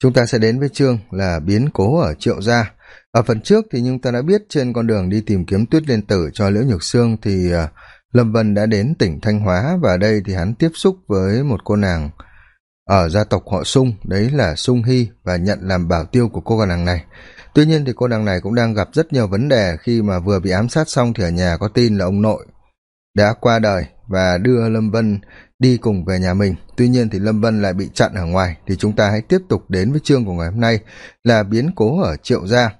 chúng ta sẽ đến với chương là biến cố ở triệu gia. Ở phần trước thì chúng ta đã biết trên con đường đi tìm kiếm tuyết liên tử cho liễu nhược sương thì uh, lâm vân đã đến tỉnh thanh hóa và đây thì hắn tiếp xúc với một cô nàng ở gia tộc họ sung đấy là sung hy và nhận làm bảo tiêu của cô nàng này. Tuy nhiên thì cô nàng này cũng đang gặp rất nhiều vấn đề khi mà vừa bị ám sát xong thì ở nhà có tin là ông nội đã qua đời và đưa lâm vân đi cùng về nhà mình. Tuy nhiên thì lâm vân lại bị chặn ở ngoài. Thì chúng ta hãy tiếp tục đến với chương của ngày hôm nay là biến cố ở triệu gia.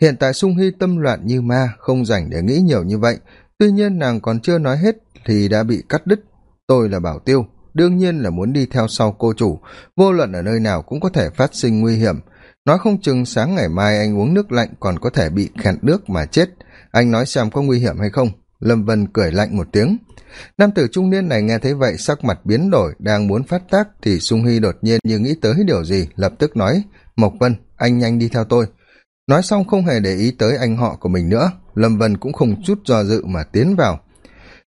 Hiện tại sung hy tâm loạn như ma, không dành để nghĩ nhiều như vậy. Tuy nhiên nàng còn chưa nói hết thì đã bị cắt đứt. Tôi là bảo tiêu, đương nhiên là muốn đi theo sau cô chủ. Vô luận ở nơi nào cũng có thể phát sinh nguy hiểm. Nói không chừng sáng ngày mai anh uống nước lạnh còn có thể bị khẹt nước mà chết. Anh nói xem có nguy hiểm hay không lâm vân cười lạnh một tiếng. Nam tử trung niên này nghe thấy vậy, sắc mặt biến đổi, đang muốn phát tác thì sung hy đột nhiên như nghĩ tới điều gì, lập tức nói, mộc vân, anh nhanh đi theo tôi. Nói xong không hề để ý tới anh họ của mình nữa, lâm vân cũng không chút do dự mà tiến vào.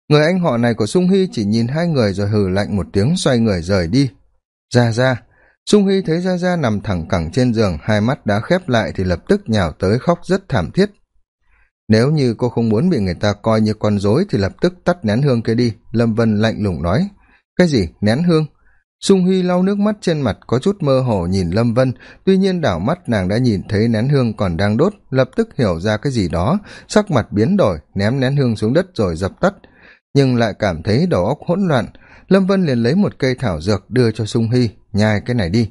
Người anh họ này của sung hy chỉ nhìn hai người rồi hừ lạnh một tiếng, xoay người rời đi. Ra ra. Sung hy thấy ra ra nằm thẳng cẳng trên giường, hai mắt đã khép lại thì lập tức nhào tới khóc rất thảm thiết nếu như cô không muốn bị người ta coi như con dối thì lập tức tắt nén hương kia đi, lâm vân lạnh lùng nói. Cái gì? Nén hương? Sung huy lau nước mắt trên mặt, có chút mơ hồ nhìn lâm vân. Tuy nhiên đảo mắt nàng đã nhìn thấy nén hương còn đang đốt, lập tức hiểu ra cái gì đó. Sắc mặt biến đổi, ném nén hương xuống đất rồi dập tắt. Nhưng lại cảm thấy đầu óc hỗn loạn. Lâm vân liền lấy một cây thảo dược đưa cho sung hy nhai cái này đi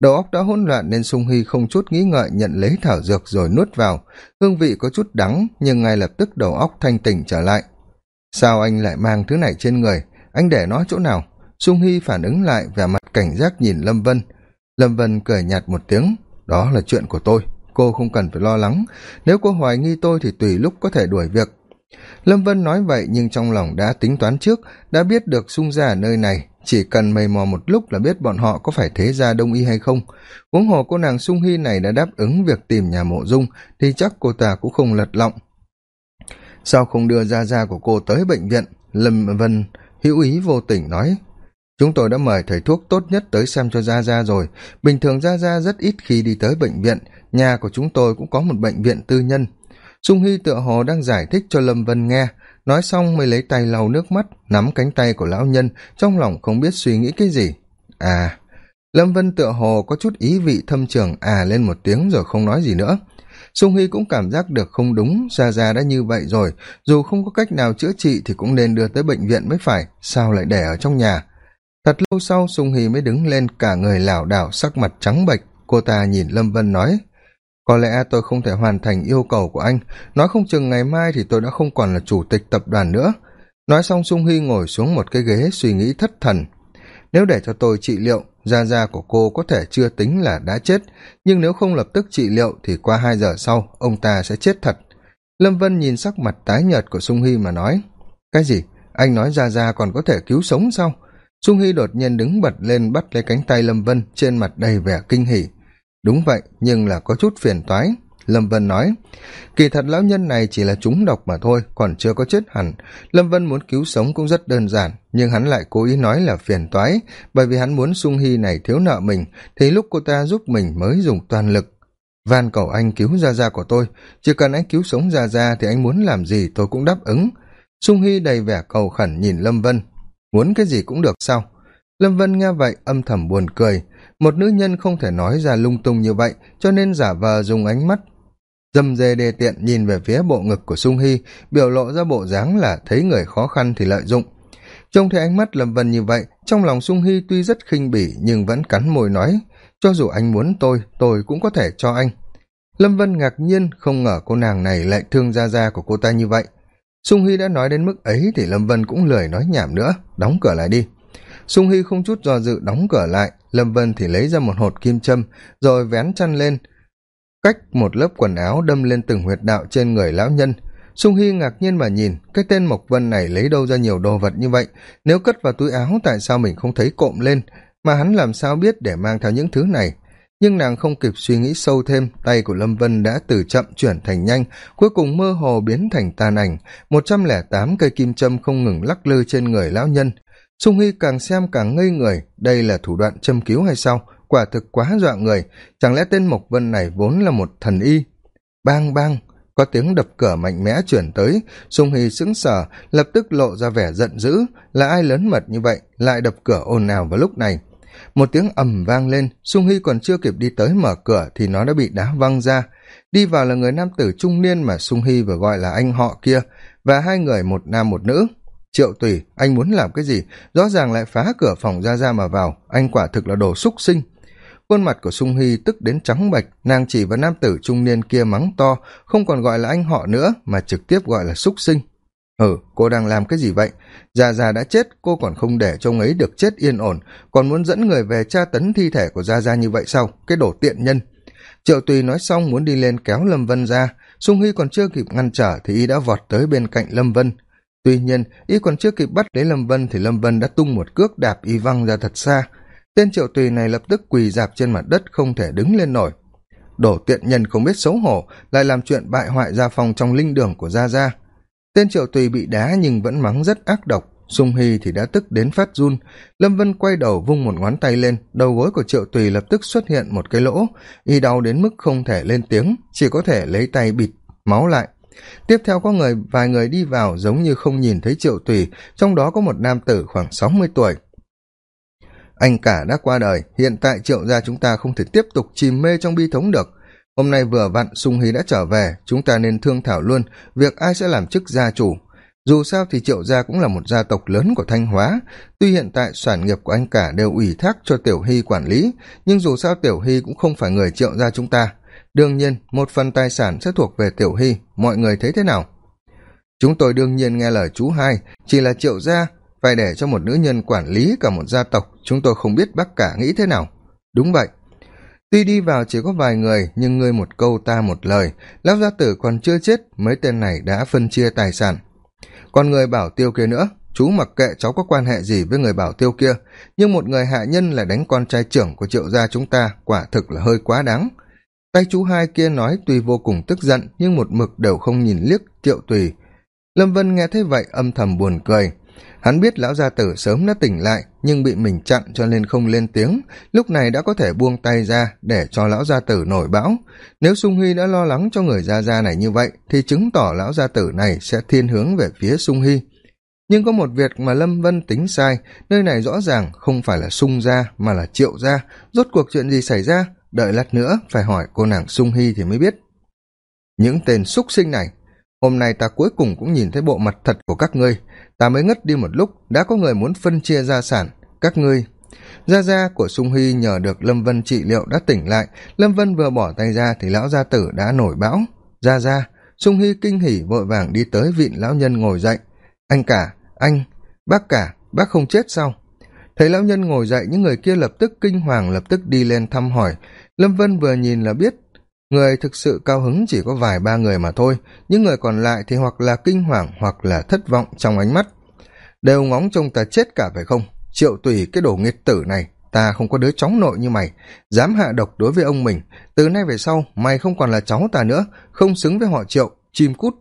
đầu óc đã hỗn loạn nên sung hy không chút nghĩ ngợi nhận lấy thảo dược rồi nuốt vào. Hương vị có chút đắng, nhưng ngay lập tức đầu óc thanh tỉnh trở lại. Sao anh lại mang thứ này trên người? Anh để nó chỗ nào? Sung hy phản ứng lại, vẻ mặt cảnh giác nhìn lâm vân. Lâm vân cười nhạt một tiếng, đó là chuyện của tôi, cô không cần phải lo lắng. Nếu cô hoài nghi tôi thì tùy lúc có thể đuổi việc. Lâm vân nói vậy nhưng trong lòng đã tính toán trước, đã biết được sung ra ở nơi này chỉ cần mầy mò một lúc là biết bọn họ có phải thế gia đông y hay không. Huống hồ cô nàng sung hy này đã đáp ứng việc tìm nhà mộ dung, thì chắc cô ta cũng không lật lọng. Sao không đưa ra gia của cô tới bệnh viện? Lâm vân hữu ý vô tình nói. Chúng tôi đã mời thầy thuốc tốt nhất tới xem cho gia gia rồi. Bình thường gia gia rất ít khi đi tới bệnh viện. Nhà của chúng tôi cũng có một bệnh viện tư nhân. Sung hy tựa hồ đang giải thích cho lâm vân nghe nói xong mới lấy tay lau nước mắt, nắm cánh tay của lão nhân, trong lòng không biết suy nghĩ cái gì. À lâm vân tựa hồ có chút ý vị thâm trường à lên một tiếng rồi không nói gì nữa. Sung hy cũng cảm giác được không đúng ra ra đã như vậy rồi, dù không có cách nào chữa trị thì cũng nên đưa tới bệnh viện mới phải, sao lại để ở trong nhà? Thật lâu sau, sung hy mới đứng lên, cả người lảo đảo, sắc mặt trắng bệch. Cô ta nhìn lâm vân nói có lẽ tôi không thể hoàn thành yêu cầu của anh. Nói không chừng ngày mai thì tôi đã không còn là chủ tịch tập đoàn nữa. Nói xong, sung hy ngồi xuống một cái ghế suy nghĩ thất thần. Nếu để cho tôi trị liệu, da da của cô có thể chưa tính là đã chết. Nhưng nếu không lập tức trị liệu thì qua hai giờ sau, ông ta sẽ chết thật. Lâm vân nhìn sắc mặt tái nhợt của sung hy mà nói, cái gì? Anh nói ra ra còn có thể cứu sống sao? Sung hy đột nhiên đứng bật lên, bắt lấy cánh tay lâm vân trên mặt đầy vẻ kinh hỉ đúng vậy, nhưng là có chút phiền toái. Lâm vân nói, kỳ thật lão nhân này chỉ là trúng độc mà thôi, còn chưa có chết hẳn. Lâm vân muốn cứu sống cũng rất đơn giản, nhưng hắn lại cố ý nói là phiền toái, bởi vì hắn muốn sung hy này thiếu nợ mình, thì lúc cô ta giúp mình mới dùng toàn lực. Van cầu anh cứu gia gia của tôi, chỉ cần anh cứu sống gia gia thì anh muốn làm gì tôi cũng đáp ứng. Sung hy đầy vẻ cầu khẩn nhìn lâm vân, muốn cái gì cũng được sao? Lâm vân nghe vậy âm thầm buồn cười một nữ nhân không thể nói ra lung tung như vậy, cho nên giả vờ dùng ánh mắt dâm dê đê tiện nhìn về phía bộ ngực của sung hy biểu lộ ra bộ dáng là thấy người khó khăn thì lợi dụng. Trông thấy ánh mắt lâm vân như vậy, trong lòng sung hy tuy rất khinh bỉ nhưng vẫn cắn môi nói, cho dù anh muốn tôi tôi cũng có thể cho anh. Lâm vân ngạc nhiên, không ngờ cô nàng này lại thương gia gia của cô ta như vậy. Sung hy đã nói đến mức ấy thì lâm vân cũng lười nói nhảm nữa, đóng cửa lại đi. Sung hy không chút do dự đóng cửa lại lâm vân thì lấy ra một hột kim châm, rồi vén chăn lên, cách một lớp quần áo đâm lên từng huyệt đạo trên người lão nhân. Sung hy ngạc nhiên mà nhìn, cái tên mộc vân này lấy đâu ra nhiều đồ vật như vậy? Nếu cất vào túi áo, tại sao mình không thấy cộm lên? Mà hắn làm sao biết để mang theo những thứ này? Nhưng nàng không kịp suy nghĩ sâu thêm, tay của lâm vân đã từ chậm chuyển thành nhanh, cuối cùng mơ hồ biến thành tàn ảnh. Một trăm lẻ tám cây kim châm không ngừng lắc lư trên người lão nhân sung hy càng xem càng ngây người, đây là thủ đoạn châm cứu hay sao? Quả thực quá dọa người. Chẳng lẽ tên mộc vân này vốn là một thần y? Bang bang, có tiếng đập cửa mạnh mẽ chuyển tới. Sung hy sững sờ, lập tức lộ ra vẻ giận dữ. Là ai lớn mật như vậy lại đập cửa ồn ào vào lúc này? Một tiếng ầm vang lên, sung hy còn chưa kịp đi tới mở cửa thì nó đã bị đá văng ra. Đi vào là người nam tử trung niên mà sung hy vừa gọi là anh họ kia, và hai người một nam một nữ triệu tùy, anh muốn làm cái gì? Rõ ràng lại phá cửa phòng ra ra mà vào. Anh quả thực là đồ xúc sinh. Khuôn mặt của sung hy tức đến trắng bệch nàng chỉ vào nam tử trung niên kia mắng to. Không còn gọi là anh họ nữa, mà trực tiếp gọi là xúc sinh. Ừ cô đang làm cái gì vậy? Già già đã chết, cô còn không để cho ông ấy được chết yên ổn. Còn muốn dẫn người về tra tấn thi thể của gia gia như vậy sao? Cái đổ tiện nhân. Triệu tùy nói xong muốn đi lên kéo lâm vân ra. Sung hy còn chưa kịp ngăn trở thì y đã vọt tới bên cạnh lâm vân tuy nhiên, y còn chưa kịp bắt lấy lâm vân thì lâm vân đã tung một cước đạp y văng ra thật xa. Tên triệu tùy này lập tức quỳ dạp trên mặt đất không thể đứng lên nổi. Đổ tiện nhân không biết xấu hổ, lại làm chuyện bại hoại gia phong trong linh đường của gia gia. Tên triệu tùy bị đá nhưng vẫn mắng rất ác độc. Sung hy thì đã tức đến phát run. Lâm vân quay đầu vung một ngón tay lên, đầu gối của triệu tùy lập tức xuất hiện một cái lỗ. Y đau đến mức không thể lên tiếng, chỉ có thể lấy tay bịt, máu lại tiếp theo có người, vài người đi vào giống như không nhìn thấy triệu tùy, trong đó có một nam tử khoảng sáu mươi tuổi. Anh cả đã qua đời, hiện tại triệu gia chúng ta không thể tiếp tục chìm mê trong bi thống được. Hôm nay vừa vặn sung hí đã trở về, chúng ta nên thương thảo luôn, việc ai sẽ làm chức gia chủ. Dù sao thì triệu gia cũng là một gia tộc lớn của thanh hóa. Tuy hiện tại sản nghiệp của anh cả đều ủy thác cho tiểu hy quản lý, nhưng dù sao tiểu hy cũng không phải người triệu gia chúng ta đương nhiên, một phần tài sản sẽ thuộc về tiểu hy. Mọi người thấy thế nào? Chúng tôi đương nhiên nghe lời chú hai. Chỉ là triệu gia phải để cho một nữ nhân quản lý cả một gia tộc. Chúng tôi không biết bác cả nghĩ thế nào. Đúng vậy. Tuy đi vào chỉ có vài người, nhưng ngươi một câu ta một lời. Lão gia tử còn chưa chết, mấy tên này đã phân chia tài sản. Còn người bảo tiêu kia nữa. Chú mặc kệ cháu có quan hệ gì với người bảo tiêu kia. Nhưng một người hạ nhân lại đánh con trai trưởng của triệu gia chúng ta, quả thực là hơi quá đáng tay chú hai kia nói tuy vô cùng tức giận, nhưng một mực đều không nhìn liếc triệu tùy. Lâm vân nghe thấy vậy âm thầm buồn cười. Hắn biết lão gia tử sớm đã tỉnh lại, nhưng bị mình chặn cho nên không lên tiếng. Lúc này đã có thể buông tay ra để cho lão gia tử nổi bão. Nếu sung huy đã lo lắng cho người gia gia này như vậy, thì chứng tỏ lão gia tử này sẽ thiên hướng về phía sung hy. Nhưng có một việc mà lâm vân tính sai, nơi này rõ ràng không phải là sung gia mà là triệu gia. Rốt cuộc chuyện gì xảy ra? Đợi lát nữa phải hỏi cô nàng sung hy thì mới biết. Những tên x sinh này, hôm nay ta cuối cùng cũng nhìn thấy bộ mặt thật của các ngươi. Ta mới ngất đi một lúc, đã có người muốn phân chia gia sản. Các ngươi, gia gia của sung hy nhờ được lâm vân trị liệu đã tỉnh lại. Lâm vân vừa bỏ tay ra thì lão gia tử đã nổi bão. Gia gia, sung hy kinh hỉ vội vàng đi tới vịn lão nhân ngồi dậy. Anh cả, anh, bác cả, bác không chết sao? Thấy lão nhân ngồi dậy, những người kia lập tức kinh hoàng, lập tức đi lên thăm hỏi. Lâm vân vừa nhìn là biết, người thực sự cao hứng chỉ có vài ba người mà thôi. Những người còn lại thì hoặc là kinh hoàng, hoặc là thất vọng trong ánh mắt. Đều ngóng trông ta chết cả, phải không? Triệu tùy cái đồ nghiệt tử này, ta không có đứa cháu nội như mày. Dám hạ độc đối với ông mình. Từ nay về sau, mày không còn là cháu ta nữa. Không xứng với họ, triệu. Chim cút.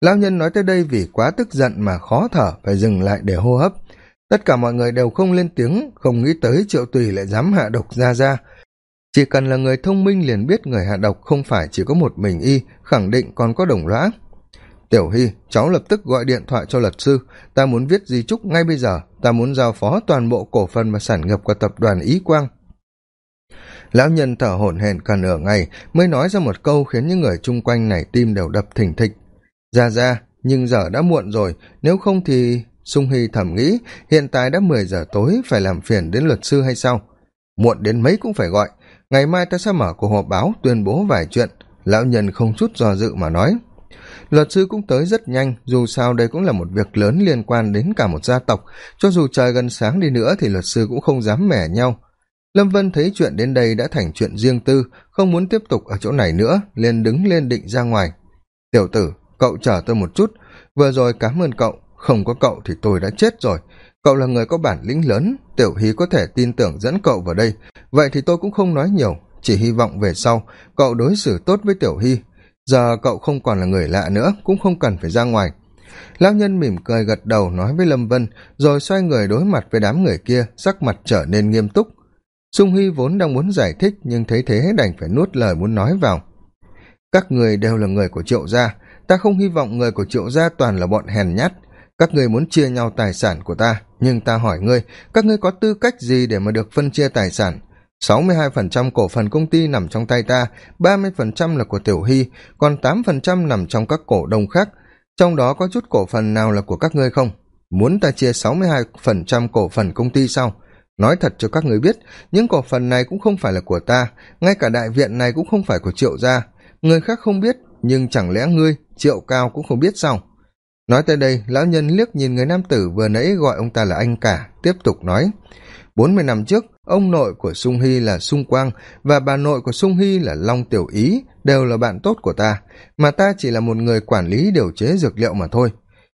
Lao nhân nói tới đây vì quá tức giận mà khó thở, phải dừng lại để hô hấp tất cả mọi người đều không lên tiếng, không nghĩ tới triệu tùy lại dám hạ độc ra ra chỉ cần là người thông minh liền biết người hạ độc không phải chỉ có một mình y, khẳng định còn có đồng lõa. Tiểu hy, cháu lập tức gọi điện thoại cho luật sư. Ta muốn viết di chúc ngay bây giờ. Ta muốn giao phó toàn bộ cổ phần và sản nghiệp của tập đoàn ý quang. Lão nhân thở hổn hển cả nửa ngày, mới nói ra một câu khiến những người chung quanh này tim đều đập thình thịch. Ra ra nhưng giờ đã muộn rồi. Nếu không thì sung hy thầm nghĩ, hiện tại đã mười giờ tối, phải làm phiền đến luật sư hay sao? Muộn đến mấy cũng phải gọi. Ngày mai ta sẽ mở cuộc họp báo, tuyên bố vài chuyện. Lão nhân không chút do dự mà nói. Luật sư cũng tới rất nhanh, dù sao đây cũng là một việc lớn liên quan đến cả một gia tộc. Cho dù trời gần sáng đi nữa thì luật sư cũng không dám mẻ nhau. Lâm vân thấy chuyện đến đây đã thành chuyện riêng tư, không muốn tiếp tục ở chỗ này nữa, liền đứng lên định ra ngoài. Tiểu tử, cậu chờ tôi một chút. Vừa rồi cảm ơn cậu không có cậu thì tôi đã chết rồi. Cậu là người có bản lĩnh lớn, tiểu hy có thể tin tưởng dẫn cậu vào đây. Vậy thì tôi cũng không nói nhiều, chỉ hy vọng về sau, cậu đối xử tốt với tiểu hy giờ cậu không còn là người lạ nữa, cũng không cần phải ra ngoài. Lão nhân mỉm cười gật đầu nói với lâm vân, rồi xoay người đối mặt với đám người kia, sắc mặt trở nên nghiêm túc. Sung hy vốn đang muốn giải thích, nhưng thấy thế đành phải nuốt lời muốn nói vào. Các người đều là người của triệu gia, ta không hy vọng người của triệu gia toàn là bọn hèn nhát các ngươi muốn chia nhau tài sản của ta, nhưng ta hỏi ngươi, các ngươi có tư cách gì để mà được phân chia tài sản? Sáu mươi hai phần trăm cổ phần công ty nằm trong tay ta, ba mươi phần trăm là của tiểu hy, còn tám phần trăm nằm trong các cổ đông khác. Trong đó có chút cổ phần nào là của các ngươi không? Muốn ta chia sáu mươi hai phần trăm cổ phần công ty sao? Nói thật cho các người biết, những cổ phần này cũng không phải là của ta, ngay cả đại viện này cũng không phải của triệu gia. Người khác không biết, nhưng chẳng lẽ ngươi, triệu cao cũng không biết sao? Nói tới đây, lão nhân liếc nhìn người nam tử vừa nãy gọi ông ta là anh cả, tiếp tục nói, bốn mươi năm trước, ông nội của sung hy là sung quang và bà nội của sung hy là long tiểu ý đều là bạn tốt của ta, mà ta chỉ là một người quản lý điều chế dược liệu mà thôi.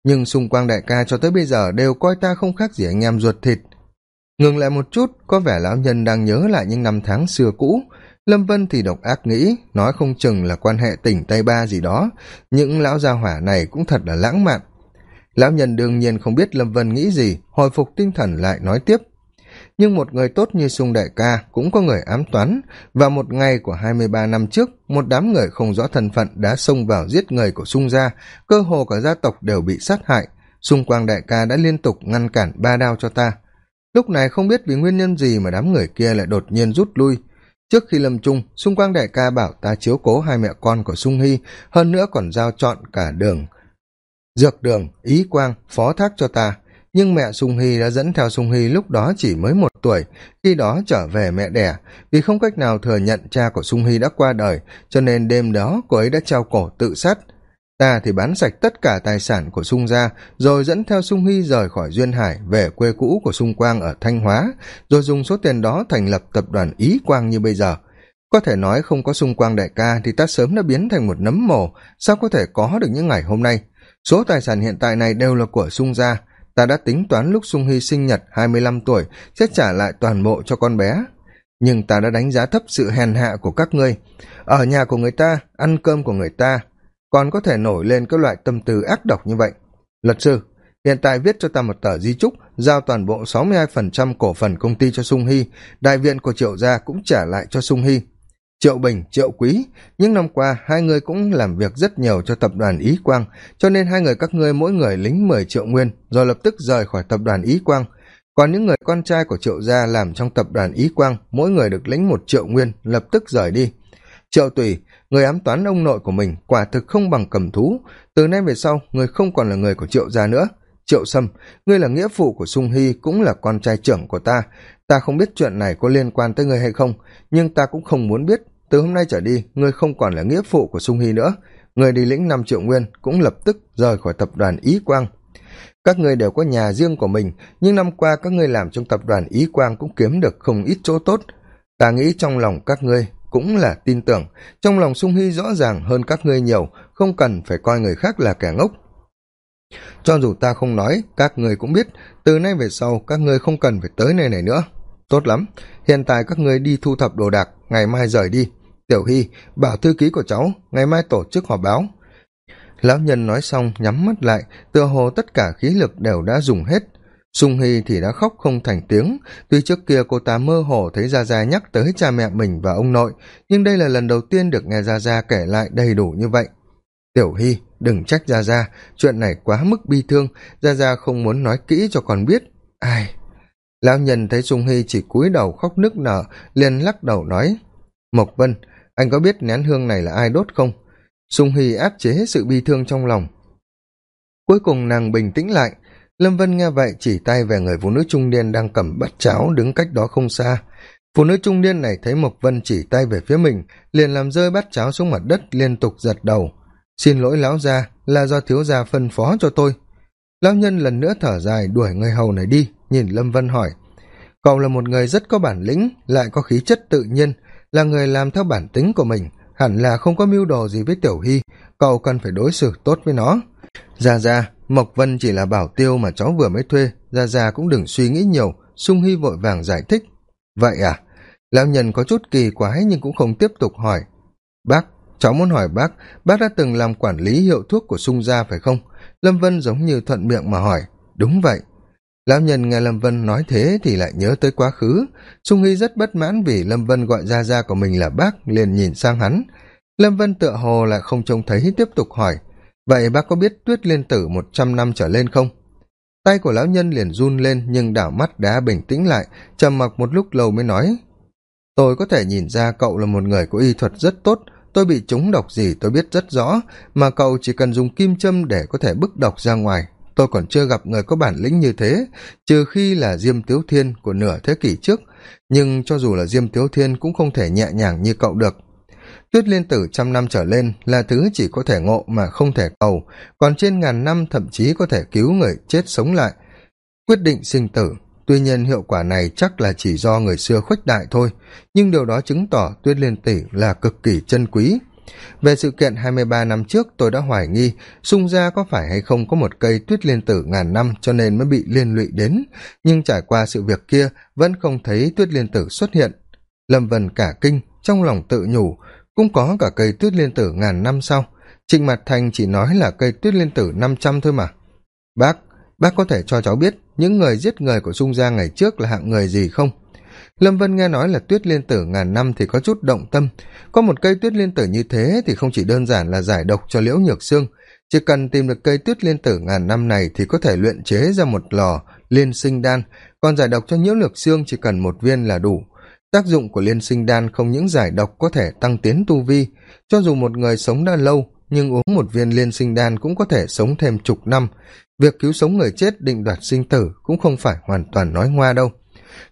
Nhưng sung quang đại ca cho tới bây giờ đều coi ta không khác gì anh em ruột thịt. Ngừng lại một chút, có vẻ lão nhân đang nhớ lại những năm tháng xưa cũ lâm vân thì độc ác nghĩ, nói không chừng là quan hệ tỉnh tây ba gì đó. Những lão gia hỏa này cũng thật là lãng mạn. Lão nhân đương nhiên không biết lâm vân nghĩ gì, hồi phục tinh thần lại nói tiếp. Nhưng một người tốt như sung đại ca cũng có người ám toán, và một ngày của hai mươi ba năm trước, một đám người không rõ thân phận đã xông vào giết người của sung gia, cơ hồ cả gia tộc đều bị sát hại. Xung quang đại ca đã liên tục ngăn cản ba đao cho ta. Lúc này không biết vì nguyên nhân gì mà đám người kia lại đột nhiên rút lui trước khi lâm chung, xung quang đại ca bảo ta chiếu cố hai mẹ con của sung hy, hơn nữa còn giao chọn cả đường, dược đường, ý quang, phó thác cho ta. Nhưng mẹ sung hy đã dẫn theo sung hy lúc đó chỉ mới một tuổi, khi đó trở về mẹ đẻ. Vì không cách nào thừa nhận cha của sung hy đã qua đời, cho nên đêm đó cô ấy đã treo cổ tự sát ta thì bán sạch tất cả tài sản của sung gia, rồi dẫn theo sung hy rời khỏi duyên hải về quê cũ của sung quang ở thanh hóa, rồi dùng số tiền đó thành lập tập đoàn ý quang như bây giờ. Có thể nói không có sung quang đại ca thì ta sớm đã biến thành một nấm mồ. Sao có thể có được những ngày hôm nay? Số tài sản hiện tại này đều là của sung gia. Ta đã tính toán lúc sung hy sinh nhật hai mươi lăm tuổi, sẽ trả lại toàn bộ cho con bé. Nhưng ta đã đánh giá thấp sự hèn hạ của các ngươi. Ở nhà của người ta, ăn cơm của người ta còn có thể nổi lên các loại tâm tư ác độc như vậy. Luật sư, hiện tại viết cho ta một tờ di trúc giao toàn bộ sáu mươi hai phần trăm cổ phần công ty cho sung hy đại viện của triệu gia cũng trả lại cho sung hy triệu bình, triệu quý, những năm qua hai người cũng làm việc rất nhiều cho tập đoàn ý quang, cho nên hai người các ngươi mỗi người lính mười triệu nguyên, rồi lập tức rời khỏi tập đoàn ý quang. Còn những người con trai của triệu gia làm trong tập đoàn ý quang, mỗi người được lĩnh một triệu nguyên, lập tức rời đi. Triệu tùy người ám toán ông nội của mình quả thực không bằng cầm thú. Từ nay về sau, người không còn là người của triệu gia nữa. Triệu sâm, ngươi là nghĩa phụ của sung hy, cũng là con trai trưởng của ta. Ta không biết chuyện này có liên quan tới ngươi hay không, nhưng ta cũng không muốn biết. Từ hôm nay trở đi, ngươi không còn là nghĩa phụ của sung hy nữa. Người đi lĩnh năm triệu nguyên, cũng lập tức rời khỏi tập đoàn ý quang. Các ngươi đều có nhà riêng của mình, nhưng năm qua các ngươi làm trong tập đoàn ý quang cũng kiếm được không ít chỗ tốt. Ta nghĩ trong lòng các ngươi cũng là tin tưởng. Trong lòng sung hy rõ ràng hơn các ngươi nhiều, không cần phải coi người khác là kẻ ngốc. Cho dù ta không nói, các ngươi cũng biết, từ nay về sau, các ngươi không cần phải tới nơi này nữa. Tốt lắm, hiện tại các ngươi đi thu thập đồ đạc, ngày mai rời đi. Tiểu hy, bảo thư ký của cháu, ngày mai tổ chức họp báo. Lão nhân nói xong, nhắm mắt lại, tựa hồ tất cả khí lực đều đã dùng hết sung hy thì đã khóc không thành tiếng. Tuy trước kia cô ta mơ hồ thấy gia gia nhắc tới cha mẹ mình và ông nội, nhưng đây là lần đầu tiên được nghe gia gia kể lại đầy đủ như vậy. Tiểu hy, đừng trách gia gia, chuyện này quá mức bi thương. Gia gia không muốn nói kỹ cho con biết. Ai? Lão nhân thấy sung hy chỉ cúi đầu khóc nức nở, liền lắc đầu nói, mộc vân, anh có biết nén hương này là ai đốt không? Sung hy áp chế sự bi thương trong lòng. Cuối cùng nàng bình tĩnh lại lâm vân nghe vậy chỉ tay về người phụ nữ trung niên đang cầm bát cháo đứng cách đó không xa. Phụ nữ trung niên này thấy mộc vân chỉ tay về phía mình, liền làm rơi bát cháo xuống mặt đất, liên tục giật đầu. Xin lỗi lão gia, là do thiếu gia phân phó cho tôi. Lão nhân lần nữa thở dài đuổi người hầu này đi, nhìn lâm vân hỏi. Cậu là một người rất có bản lĩnh, lại có khí chất tự nhiên, là người làm theo bản tính của mình, hẳn là không có mưu đồ gì với tiểu hy, cậu cần phải đối xử tốt với nó. Ra ra mộc vân chỉ là bảo tiêu mà cháu vừa mới thuê ra ra cũng đừng suy nghĩ nhiều, sung hy vội vàng giải thích. Vậy à? Lão nhân có chút kỳ quái nhưng cũng không tiếp tục hỏi. Bác, cháu muốn hỏi bác bác đã từng làm quản lý hiệu thuốc của sung gia phải không? Lâm vân giống như thuận miệng mà hỏi. Đúng vậy. Lão nhân nghe lâm vân nói thế thì lại nhớ tới quá khứ. Sung hy rất bất mãn vì lâm vân gọi Ra Ra của mình là bác, liền nhìn sang hắn. Lâm vân tựa hồ là không trông thấy, tiếp tục hỏi vậy bác có biết tuyết liên tử một trăm năm trở lên không? Tay của lão nhân liền run lên nhưng đảo mắt đã bình tĩnh lại, trầm mặc một lúc lâu mới nói, tôi có thể nhìn ra cậu là một người có y thuật rất tốt. Tôi bị trúng độc gì tôi biết rất rõ, mà cậu chỉ cần dùng kim châm để có thể bức độc ra ngoài. Tôi còn chưa gặp người có bản lĩnh như thế, trừ khi là diêm tiếu thiên của nửa thế kỷ trước. Nhưng cho dù là diêm tiếu thiên cũng không thể nhẹ nhàng như cậu được tuyết liên tử trăm năm trở lên là thứ chỉ có thể ngộ mà không thể cầu, còn trên ngàn năm thậm chí có thể cứu người chết sống lại. Quyết định sinh tử, tuy nhiên hiệu quả này chắc là chỉ do người xưa khuếch đại thôi, nhưng điều đó chứng tỏ tuyết liên tỷ là cực kỳ chân quý. Về sự kiện hai mươi ba năm trước, tôi đã hoài nghi sung gia có phải hay không có một cây tuyết liên tử ngàn năm cho nên mới bị liên lụy đến, nhưng trải qua sự việc kia vẫn không thấy tuyết liên tử xuất hiện. Lâm vân cả kinh, trong lòng tự nhủ cũng có cả cây tuyết liên tử ngàn năm sau. Trịnh mặt thành chỉ nói là cây tuyết liên tử năm trăm thôi mà. Bác bác có thể cho cháu biết những người giết người của sung gia ngày trước là hạng người gì không? Lâm vân nghe nói là tuyết liên tử ngàn năm thì có chút động tâm. Có một cây tuyết liên tử như thế thì không chỉ đơn giản là giải độc cho liễu nhược xương chỉ cần tìm được cây tuyết liên tử ngàn năm này thì có thể luyện chế ra một lò liên sinh đan. Còn giải độc cho nhiễu lược xương chỉ cần một viên là đủ tác dụng của liên sinh đan không những giải độc có thể tăng tiến tu vi, cho dù một người sống đã lâu, nhưng uống một viên liên sinh đan cũng có thể sống thêm chục năm. Việc cứu sống người chết định đoạt sinh tử cũng không phải hoàn toàn nói ngoa đâu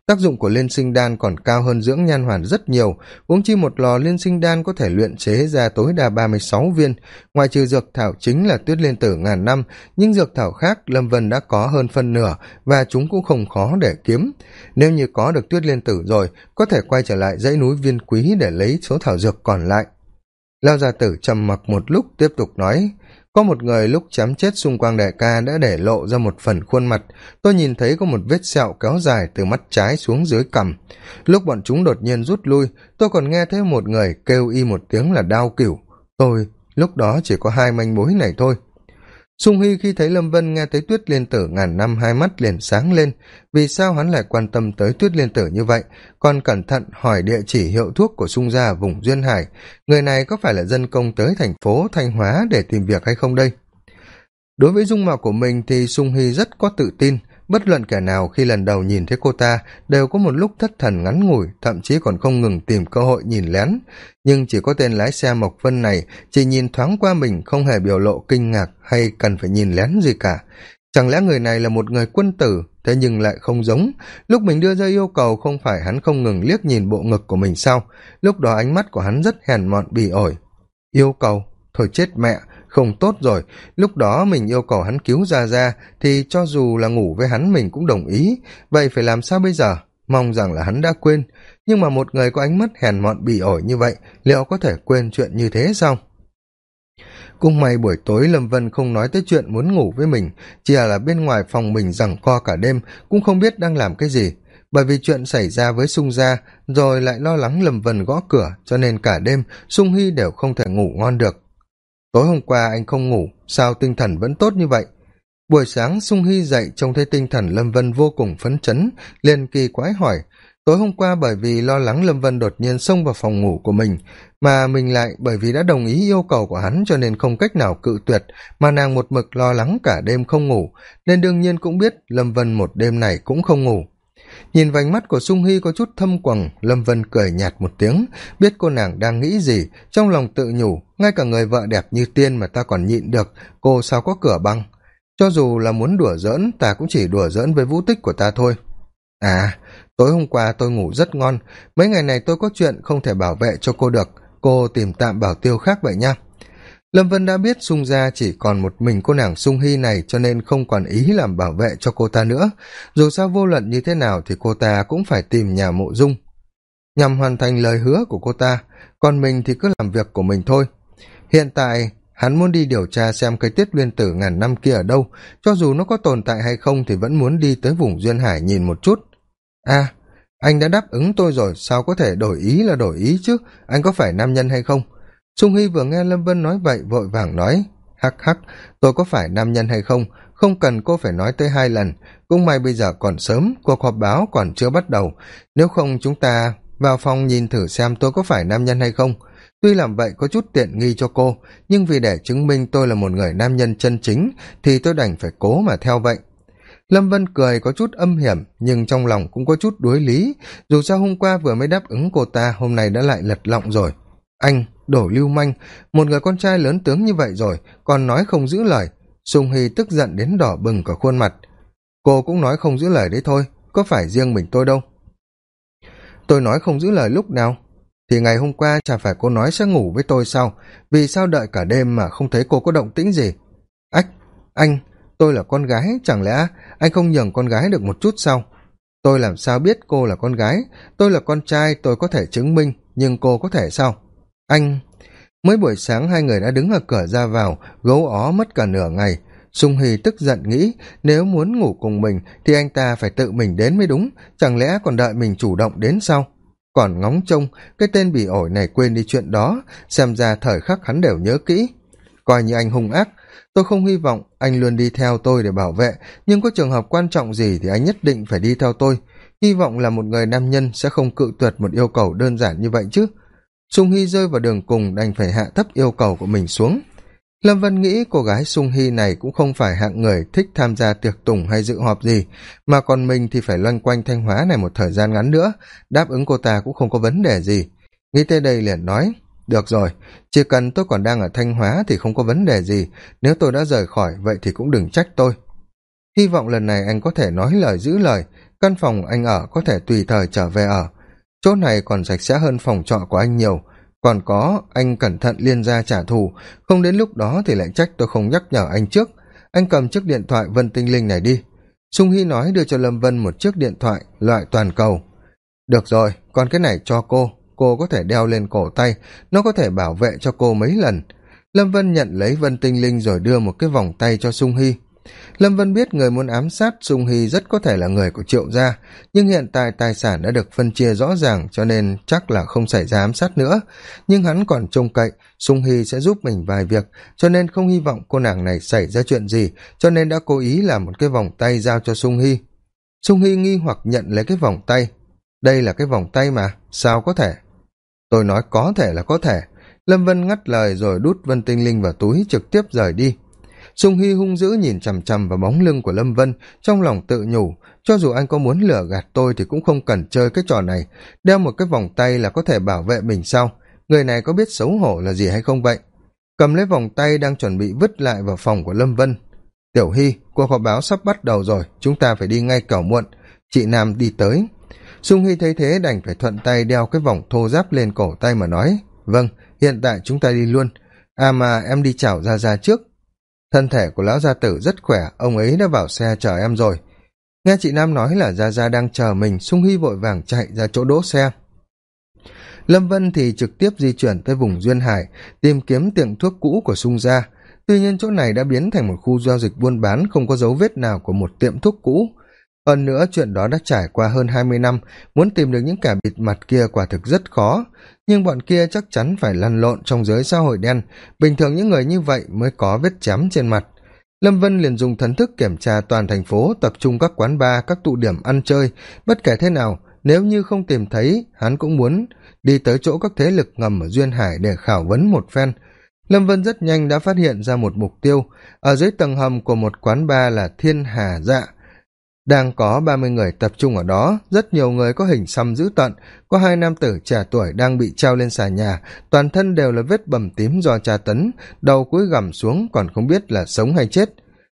tác dụng của liên sinh đan còn cao hơn dưỡng nhan hoàn rất nhiều. Uống chi một lò liên sinh đan có thể luyện chế ra tối đa ba mươi sáu viên. Ngoài trừ dược thảo chính là tuyết liên tử ngàn năm nhưng dược thảo khác lâm vân đã có hơn phân nửa và chúng cũng không khó để kiếm. Nếu như có được tuyết liên tử rồi, có thể quay trở lại dãy núi viên quý để lấy số thảo dược còn lại. Lao gia tử trầm mặc một lúc, tiếp tục nói có một người lúc chém chết xung quanh đại ca đã để lộ ra một phần khuôn mặt. Tôi nhìn thấy có một vết sẹo kéo dài từ mắt trái xuống dưới cằm. Lúc bọn chúng đột nhiên rút lui, tôi còn nghe thấy một người kêu y một tiếng là đao cửu. Tôi, lúc đó chỉ có hai manh mối này thôi sung hy khi thấy lâm vân nghe thấy tuyết liên tử ngàn năm hai mắt liền sáng lên, vì sao hắn lại quan tâm tới tuyết liên tử như vậy? Còn cẩn thận hỏi địa chỉ hiệu thuốc của sung gia vùng duyên hải, người này có phải là dân công tới thành phố thanh hóa để tìm việc hay không đây? Đối với dung mạo của mình thì sung hy rất có tự tin bất luận kẻ nào khi lần đầu nhìn thấy cô ta đều có một lúc thất thần ngắn ngủi, thậm chí còn không ngừng tìm cơ hội nhìn lén. Nhưng chỉ có tên lái xe mộc vân này chỉ nhìn thoáng qua mình, không hề biểu lộ kinh ngạc hay cần phải nhìn lén gì cả. Chẳng lẽ người này là một người quân tử, thế nhưng lại không giống? Lúc mình đưa ra yêu cầu, không phải hắn không ngừng liếc nhìn bộ ngực của mình sao? Lúc đó ánh mắt của hắn rất hèn mọn, bỉ ổi. Yêu cầu? Thôi chết mẹ không tốt rồi. Lúc đó mình yêu cầu hắn cứu ra ra thì cho dù là ngủ với hắn mình cũng đồng ý. Vậy phải làm sao bây giờ? Mong rằng là hắn đã quên. Nhưng mà một người có ánh mắt hèn mọn bỉ ổi như vậy, liệu có thể quên chuyện như thế sao? Cung may buổi tối lâm vân không nói tới chuyện muốn ngủ với mình, chỉ là bên ngoài phòng mình rằng co cả đêm, cũng không biết đang làm cái gì. Bởi vì chuyện xảy ra với sung gia, rồi lại lo lắng lâm vân gõ cửa, cho nên cả đêm sung hy đều không thể ngủ ngon được tối hôm qua anh không ngủ, sao tinh thần vẫn tốt như vậy? Buổi sáng sung hy dậy trông thấy tinh thần lâm vân vô cùng phấn chấn, liền kỳ quái hỏi, tối hôm qua bởi vì lo lắng lâm vân đột nhiên xông vào phòng ngủ của mình, mà mình lại bởi vì đã đồng ý yêu cầu của hắn cho nên không cách nào cự tuyệt, mà nàng một mực lo lắng cả đêm không ngủ, nên đương nhiên cũng biết lâm vân một đêm này cũng không ngủ nhìn vành mắt của sung hy có chút thâm quầng, lâm vân cười nhạt một tiếng. Biết cô nàng đang nghĩ gì, trong lòng tự nhủ, ngay cả người vợ đẹp như tiên mà ta còn nhịn được, cô sao có cửa băng? Cho dù là muốn đùa giỡn, ta cũng chỉ đùa giỡn với vũ tích của ta thôi. À tối hôm qua tôi ngủ rất ngon. Mấy ngày này tôi có chuyện không thể bảo vệ cho cô được. Cô tìm tạm bảo tiêu khác vậy nha lâm vân đã biết sung gia chỉ còn một mình cô nàng sung hy này cho nên không còn ý làm bảo vệ cho cô ta nữa. Dù sao vô luận như thế nào thì cô ta cũng phải tìm nhà mộ dung nhằm hoàn thành lời hứa của cô ta. Còn mình thì cứ làm việc của mình thôi. Hiện tại hắn muốn đi điều tra xem cái tiết liên tử ngàn năm kia ở đâu. Cho dù nó có tồn tại hay không thì vẫn muốn đi tới vùng duyên hải nhìn một chút. A à, anh đã đáp ứng tôi rồi sao có thể đổi ý là đổi ý chứ? Anh có phải nam nhân hay không? Trung hy vừa nghe lâm vân nói vậy, vội vàng nói, hắc hắc, tôi có phải nam nhân hay không? Không cần cô phải nói tới hai lần. Cũng may bây giờ còn sớm, cuộc họp báo còn chưa bắt đầu. Nếu không chúng ta vào phòng nhìn thử xem tôi có phải nam nhân hay không. Tuy làm vậy có chút tiện nghi cho cô, nhưng vì để chứng minh tôi là một người nam nhân chân chính, thì tôi đành phải cố mà theo vậy. Lâm vân cười có chút âm hiểm, nhưng trong lòng cũng có chút đối lý, dù sao hôm qua vừa mới đáp ứng cô ta, hôm nay đã lại lật lọng rồi. Anh đổ lưu manh. Một người con trai lớn tướng như vậy rồi, còn nói không giữ lời. Sùng hy tức giận đến đỏ bừng cả khuôn mặt. Cô cũng nói không giữ lời đấy thôi, có phải riêng mình tôi đâu? Tôi nói không giữ lời lúc nào? Thì ngày hôm qua chả phải cô nói sẽ ngủ với tôi sao? Vì sao đợi cả đêm mà không thấy cô có động tĩnh gì? Ách, anh, tôi là con gái, chẳng lẽ anh không nhường con gái được một chút sao? Tôi làm sao biết cô là con gái? Tôi là con trai, tôi có thể chứng minh, nhưng cô có thể sao? Anh, mới buổi sáng hai người đã đứng ở cửa ra vào, gấu ó mất cả nửa ngày. Sung hì tức giận nghĩ, nếu muốn ngủ cùng mình thì anh ta phải tự mình đến mới đúng, chẳng lẽ còn đợi mình chủ động đến sau? Còn ngóng trông, cái tên bỉ ổi này quên đi chuyện đó, xem ra thời khắc hắn đều nhớ kỹ. Coi như anh hung ác, tôi không hy vọng anh luôn đi theo tôi để bảo vệ, nhưng có trường hợp quan trọng gì thì anh nhất định phải đi theo tôi. Hy vọng là một người nam nhân sẽ không cự tuyệt một yêu cầu đơn giản như vậy chứ sung hy rơi vào đường cùng đành phải hạ thấp yêu cầu của mình xuống. Lâm vân nghĩ cô gái sung hy này cũng không phải hạng người thích tham gia tiệc tùng hay dự họp gì, mà còn mình thì phải loanh quanh thanh hóa này một thời gian ngắn nữa, đáp ứng cô ta cũng không có vấn đề gì. Nghĩ tới đây liền nói, được rồi, chỉ cần tôi còn đang ở thanh hóa thì không có vấn đề gì, nếu tôi đã rời khỏi vậy thì cũng đừng trách tôi. Hy vọng lần này anh có thể nói lời giữ lời, căn phòng anh ở có thể tùy thời trở về ở chỗ này còn sạch sẽ hơn phòng trọ của anh nhiều. Còn có, anh cẩn thận liên gia trả thù. Không đến lúc đó thì lại trách tôi không nhắc nhở anh trước. Anh cầm chiếc điện thoại vân tinh linh này đi. Sung hy nói đưa cho lâm vân một chiếc điện thoại, loại toàn cầu. Được rồi còn cái này cho cô. Cô có thể đeo lên cổ tay. Nó có thể bảo vệ cho cô mấy lần. Lâm vân nhận lấy vân tinh linh rồi đưa một cái vòng tay cho sung hy lâm vân biết người muốn ám sát sung hy rất có thể là người của triệu gia, nhưng hiện tại tài sản đã được phân chia rõ ràng cho nên chắc là không xảy ra ám sát nữa. Nhưng hắn còn trông cậy sung hy sẽ giúp mình vài việc, cho nên không hy vọng cô nàng này xảy ra chuyện gì, cho nên đã cố ý làm một cái vòng tay giao cho sung hy. Sung hy nghi hoặc nhận lấy cái vòng tay. Đây là cái vòng tay mà, sao có thể? Tôi nói có thể là có thể. Lâm vân ngắt lời rồi đút vân tinh linh vào túi trực tiếp rời đi sung hy hung dữ nhìn chằm chằm vào bóng lưng của lâm vân, trong lòng tự nhủ, cho dù anh có muốn lừa gạt tôi thì cũng không cần chơi cái trò này, đeo một cái vòng tay là có thể bảo vệ mình sau. người này có biết xấu hổ là gì hay không vậy? Cầm lấy vòng tay đang chuẩn bị vứt lại vào phòng của lâm vân. Tiểu hy, cuộc họp báo sắp bắt đầu rồi, chúng ta phải đi ngay cẩu muộn. Chị nam đi tới. Sung hy thấy thế đành phải thuận tay đeo cái vòng thô giáp lên cổ tay mà nói vâng hiện tại chúng ta đi luôn. À mà em đi chào ra ra trước thân thể của lão gia tử rất khỏe, ông ấy đã vào xe chờ em rồi. Nghe chị nam nói là gia gia đang chờ mình, sung hy vội vàng chạy ra chỗ đỗ xe. Lâm vân thì trực tiếp di chuyển tới vùng duyên hải, tìm kiếm tiệm thuốc cũ của sung gia. Tuy nhiên chỗ này đã biến thành một khu giao dịch buôn bán, không có dấu vết nào của một tiệm thuốc cũ. Hơn nữa chuyện đó đã trải qua hơn hai mươi năm, muốn tìm được những kẻ bịt mặt kia quả thực rất khó nhưng bọn kia chắc chắn phải lăn lộn trong giới xã hội đen. Bình thường những người như vậy mới có vết chém trên mặt. Lâm vân liền dùng thần thức kiểm tra toàn thành phố, tập trung các quán bar, các tụ điểm ăn chơi. Bất kể thế nào, nếu như không tìm thấy, hắn cũng muốn đi tới chỗ các thế lực ngầm ở duyên hải để khảo vấn một phen. Lâm vân rất nhanh đã phát hiện ra một mục tiêu. Ở dưới tầng hầm của một quán bar là thiên hà dạ đang có ba mươi người tập trung ở đó, rất nhiều người có hình xăm dữ tận. Có hai nam tử trẻ tuổi đang bị treo lên xà nhà. Toàn thân đều là vết bầm tím do tra tấn. Đầu cúi gằm xuống, còn không biết là sống hay chết.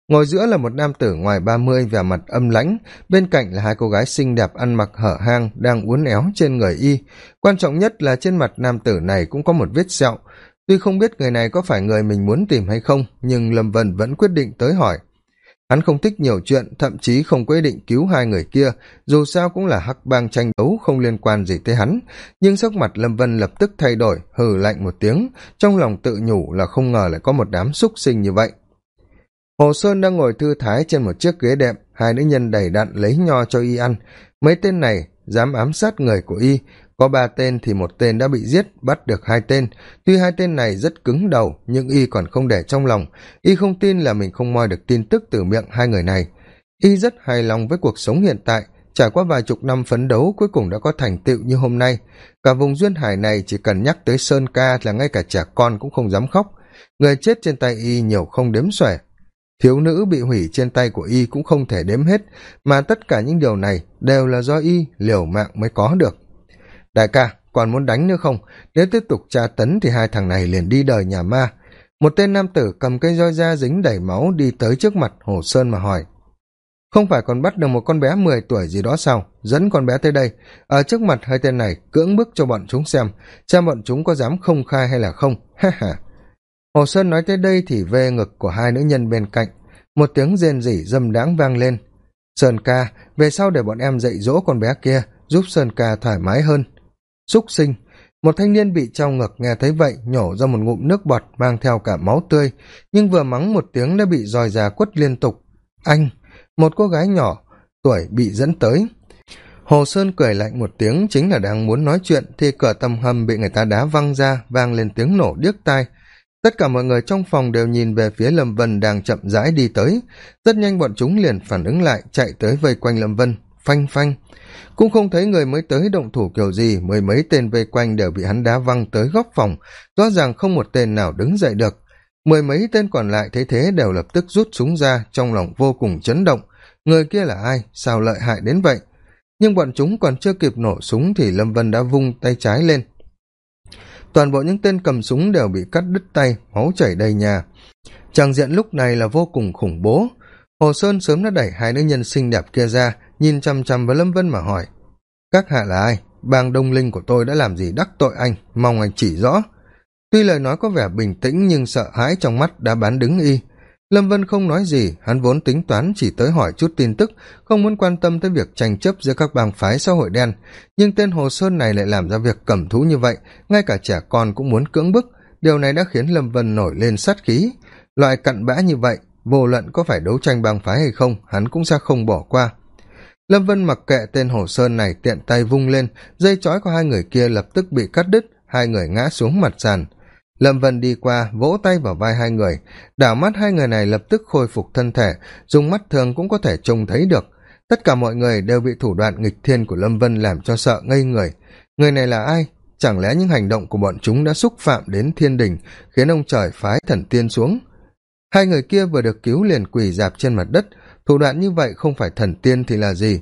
Ngồi giữa là một nam tử ngoài ba mươi, vẻ mặt âm lãnh. Bên cạnh là hai cô gái xinh đẹp ăn mặc hở hang, đang uốn éo trên người y. Quan trọng nhất là trên mặt nam tử này cũng có một vết sẹo. Tuy không biết người này có phải người mình muốn tìm hay không, nhưng lâm vân vẫn quyết định tới hỏi hắn không thích nhiều chuyện, thậm chí không quyết định cứu hai người kia, dù sao cũng là hắc bang tranh đấu không liên quan gì tới hắn. Nhưng sắc mặt lâm vân lập tức thay đổi, hừ lạnh một tiếng, trong lòng tự nhủ là không ngờ lại có một đám xúc sinh như vậy. Hồ sơn đang ngồi thư thái trên một chiếc ghế đẹp hai nữ nhân đầy đặn lấy nho cho y ăn. Mấy tên này dám ám sát người của y có ba tên thì một tên đã bị giết, bắt được hai tên. Tuy hai tên này rất cứng đầu, nhưng y còn không để trong lòng. Y không tin là mình không moi được tin tức từ miệng hai người này. Y rất hài lòng với cuộc sống hiện tại. Trải qua vài chục năm phấn đấu, cuối cùng đã có thành tựu như hôm nay. Cả vùng duyên hải này chỉ cần nhắc tới sơn ca là ngay cả trẻ con cũng không dám khóc. Người chết trên tay y nhiều không đếm xuể. Thiếu nữ bị hủy trên tay của y cũng không thể đếm hết, mà tất cả những điều này đều là do y liều mạng mới có được đại ca, còn muốn đánh nữa không? Nếu tiếp tục tra tấn thì hai thằng này liền đi đời nhà ma. Một tên nam tử cầm cây roi da dính đầy máu đi tới trước mặt hồ sơn mà hỏi. Không phải còn bắt được một con bé mười tuổi gì đó sao? Dẫn con bé tới đây. Ở trước mặt hai tên này cưỡng bức cho bọn chúng xem xem bọn chúng có dám không khai hay là không. Ha ha. Hồ sơn nói tới đây thì vê ngực của hai nữ nhân bên cạnh. Một tiếng rên rỉ dâm đáng vang lên. Sơn ca, về sau để bọn em dạy dỗ con bé kia, giúp sơn ca thoải mái hơn xúc sinh. Một thanh niên bị trao ngực nghe thấy vậy, nhổ ra một ngụm nước bọt mang theo cả máu tươi, nhưng vừa mắng một tiếng đã bị roi già quất liên tục. Anh, một cô gái nhỏ, tuổi bị dẫn tới. Hồ sơn cười lạnh một tiếng, chính là đang muốn nói chuyện, thì cửa tầm hầm bị người ta đá văng ra, vang lên tiếng nổ điếc tai. Tất cả mọi người trong phòng đều nhìn về phía lâm vân đang chậm rãi đi tới. Rất nhanh bọn chúng liền phản ứng lại, chạy tới vây quanh lâm vân phanh phanh. Cũng không thấy người mới tới động thủ kiểu gì, mười mấy tên vây quanh đều bị hắn đá văng tới góc phòng. Rõ ràng không một tên nào đứng dậy được. Mười mấy tên còn lại thấy thế đều lập tức rút súng ra, trong lòng vô cùng chấn động. Người kia là ai? Sao lợi hại đến vậy? Nhưng bọn chúng còn chưa kịp nổ súng thì lâm vân đã vung tay trái lên. Toàn bộ những tên cầm súng đều bị cắt đứt tay, máu chảy đầy nhà. Tràng diện lúc này là vô cùng khủng bố. Hồ sơn sớm đã đẩy hai nữ nhân xinh đẹp kia ra nhìn chằm chằm vào lâm vân mà hỏi, các hạ là ai? Bang đông linh của tôi đã làm gì đắc tội anh? Mong anh chỉ rõ. Tuy lời nói có vẻ bình tĩnh nhưng sợ hãi trong mắt đã bán đứng y. Lâm vân không nói gì, hắn vốn tính toán chỉ tới hỏi chút tin tức, không muốn quan tâm tới việc tranh chấp giữa các bang phái xã hội đen. Nhưng tên hồ sơn này lại làm ra việc cẩm thú như vậy, ngay cả trẻ con cũng muốn cưỡng bức. Điều này đã khiến lâm vân nổi lên sát khí. Loại cặn bã như vậy, vô luận có phải đấu tranh bang phái hay không, hắn cũng sẽ không bỏ qua lâm vân mặc kệ tên hồ sơn này tiện tay vung lên, dây chói của hai người kia lập tức bị cắt đứt, hai người ngã xuống mặt sàn. Lâm vân đi qua, vỗ tay vào vai hai người. Đảo mắt hai người này lập tức khôi phục thân thể, dùng mắt thường cũng có thể trông thấy được. Tất cả mọi người đều bị thủ đoạn nghịch thiên của lâm vân làm cho sợ ngây người. Người này là ai? Chẳng lẽ những hành động của bọn chúng đã xúc phạm đến thiên đình, khiến ông trời phái thần tiên xuống? Hai người kia vừa được cứu liền quỳ dạp trên mặt đất thủ đoạn như vậy không phải thần tiên thì là gì?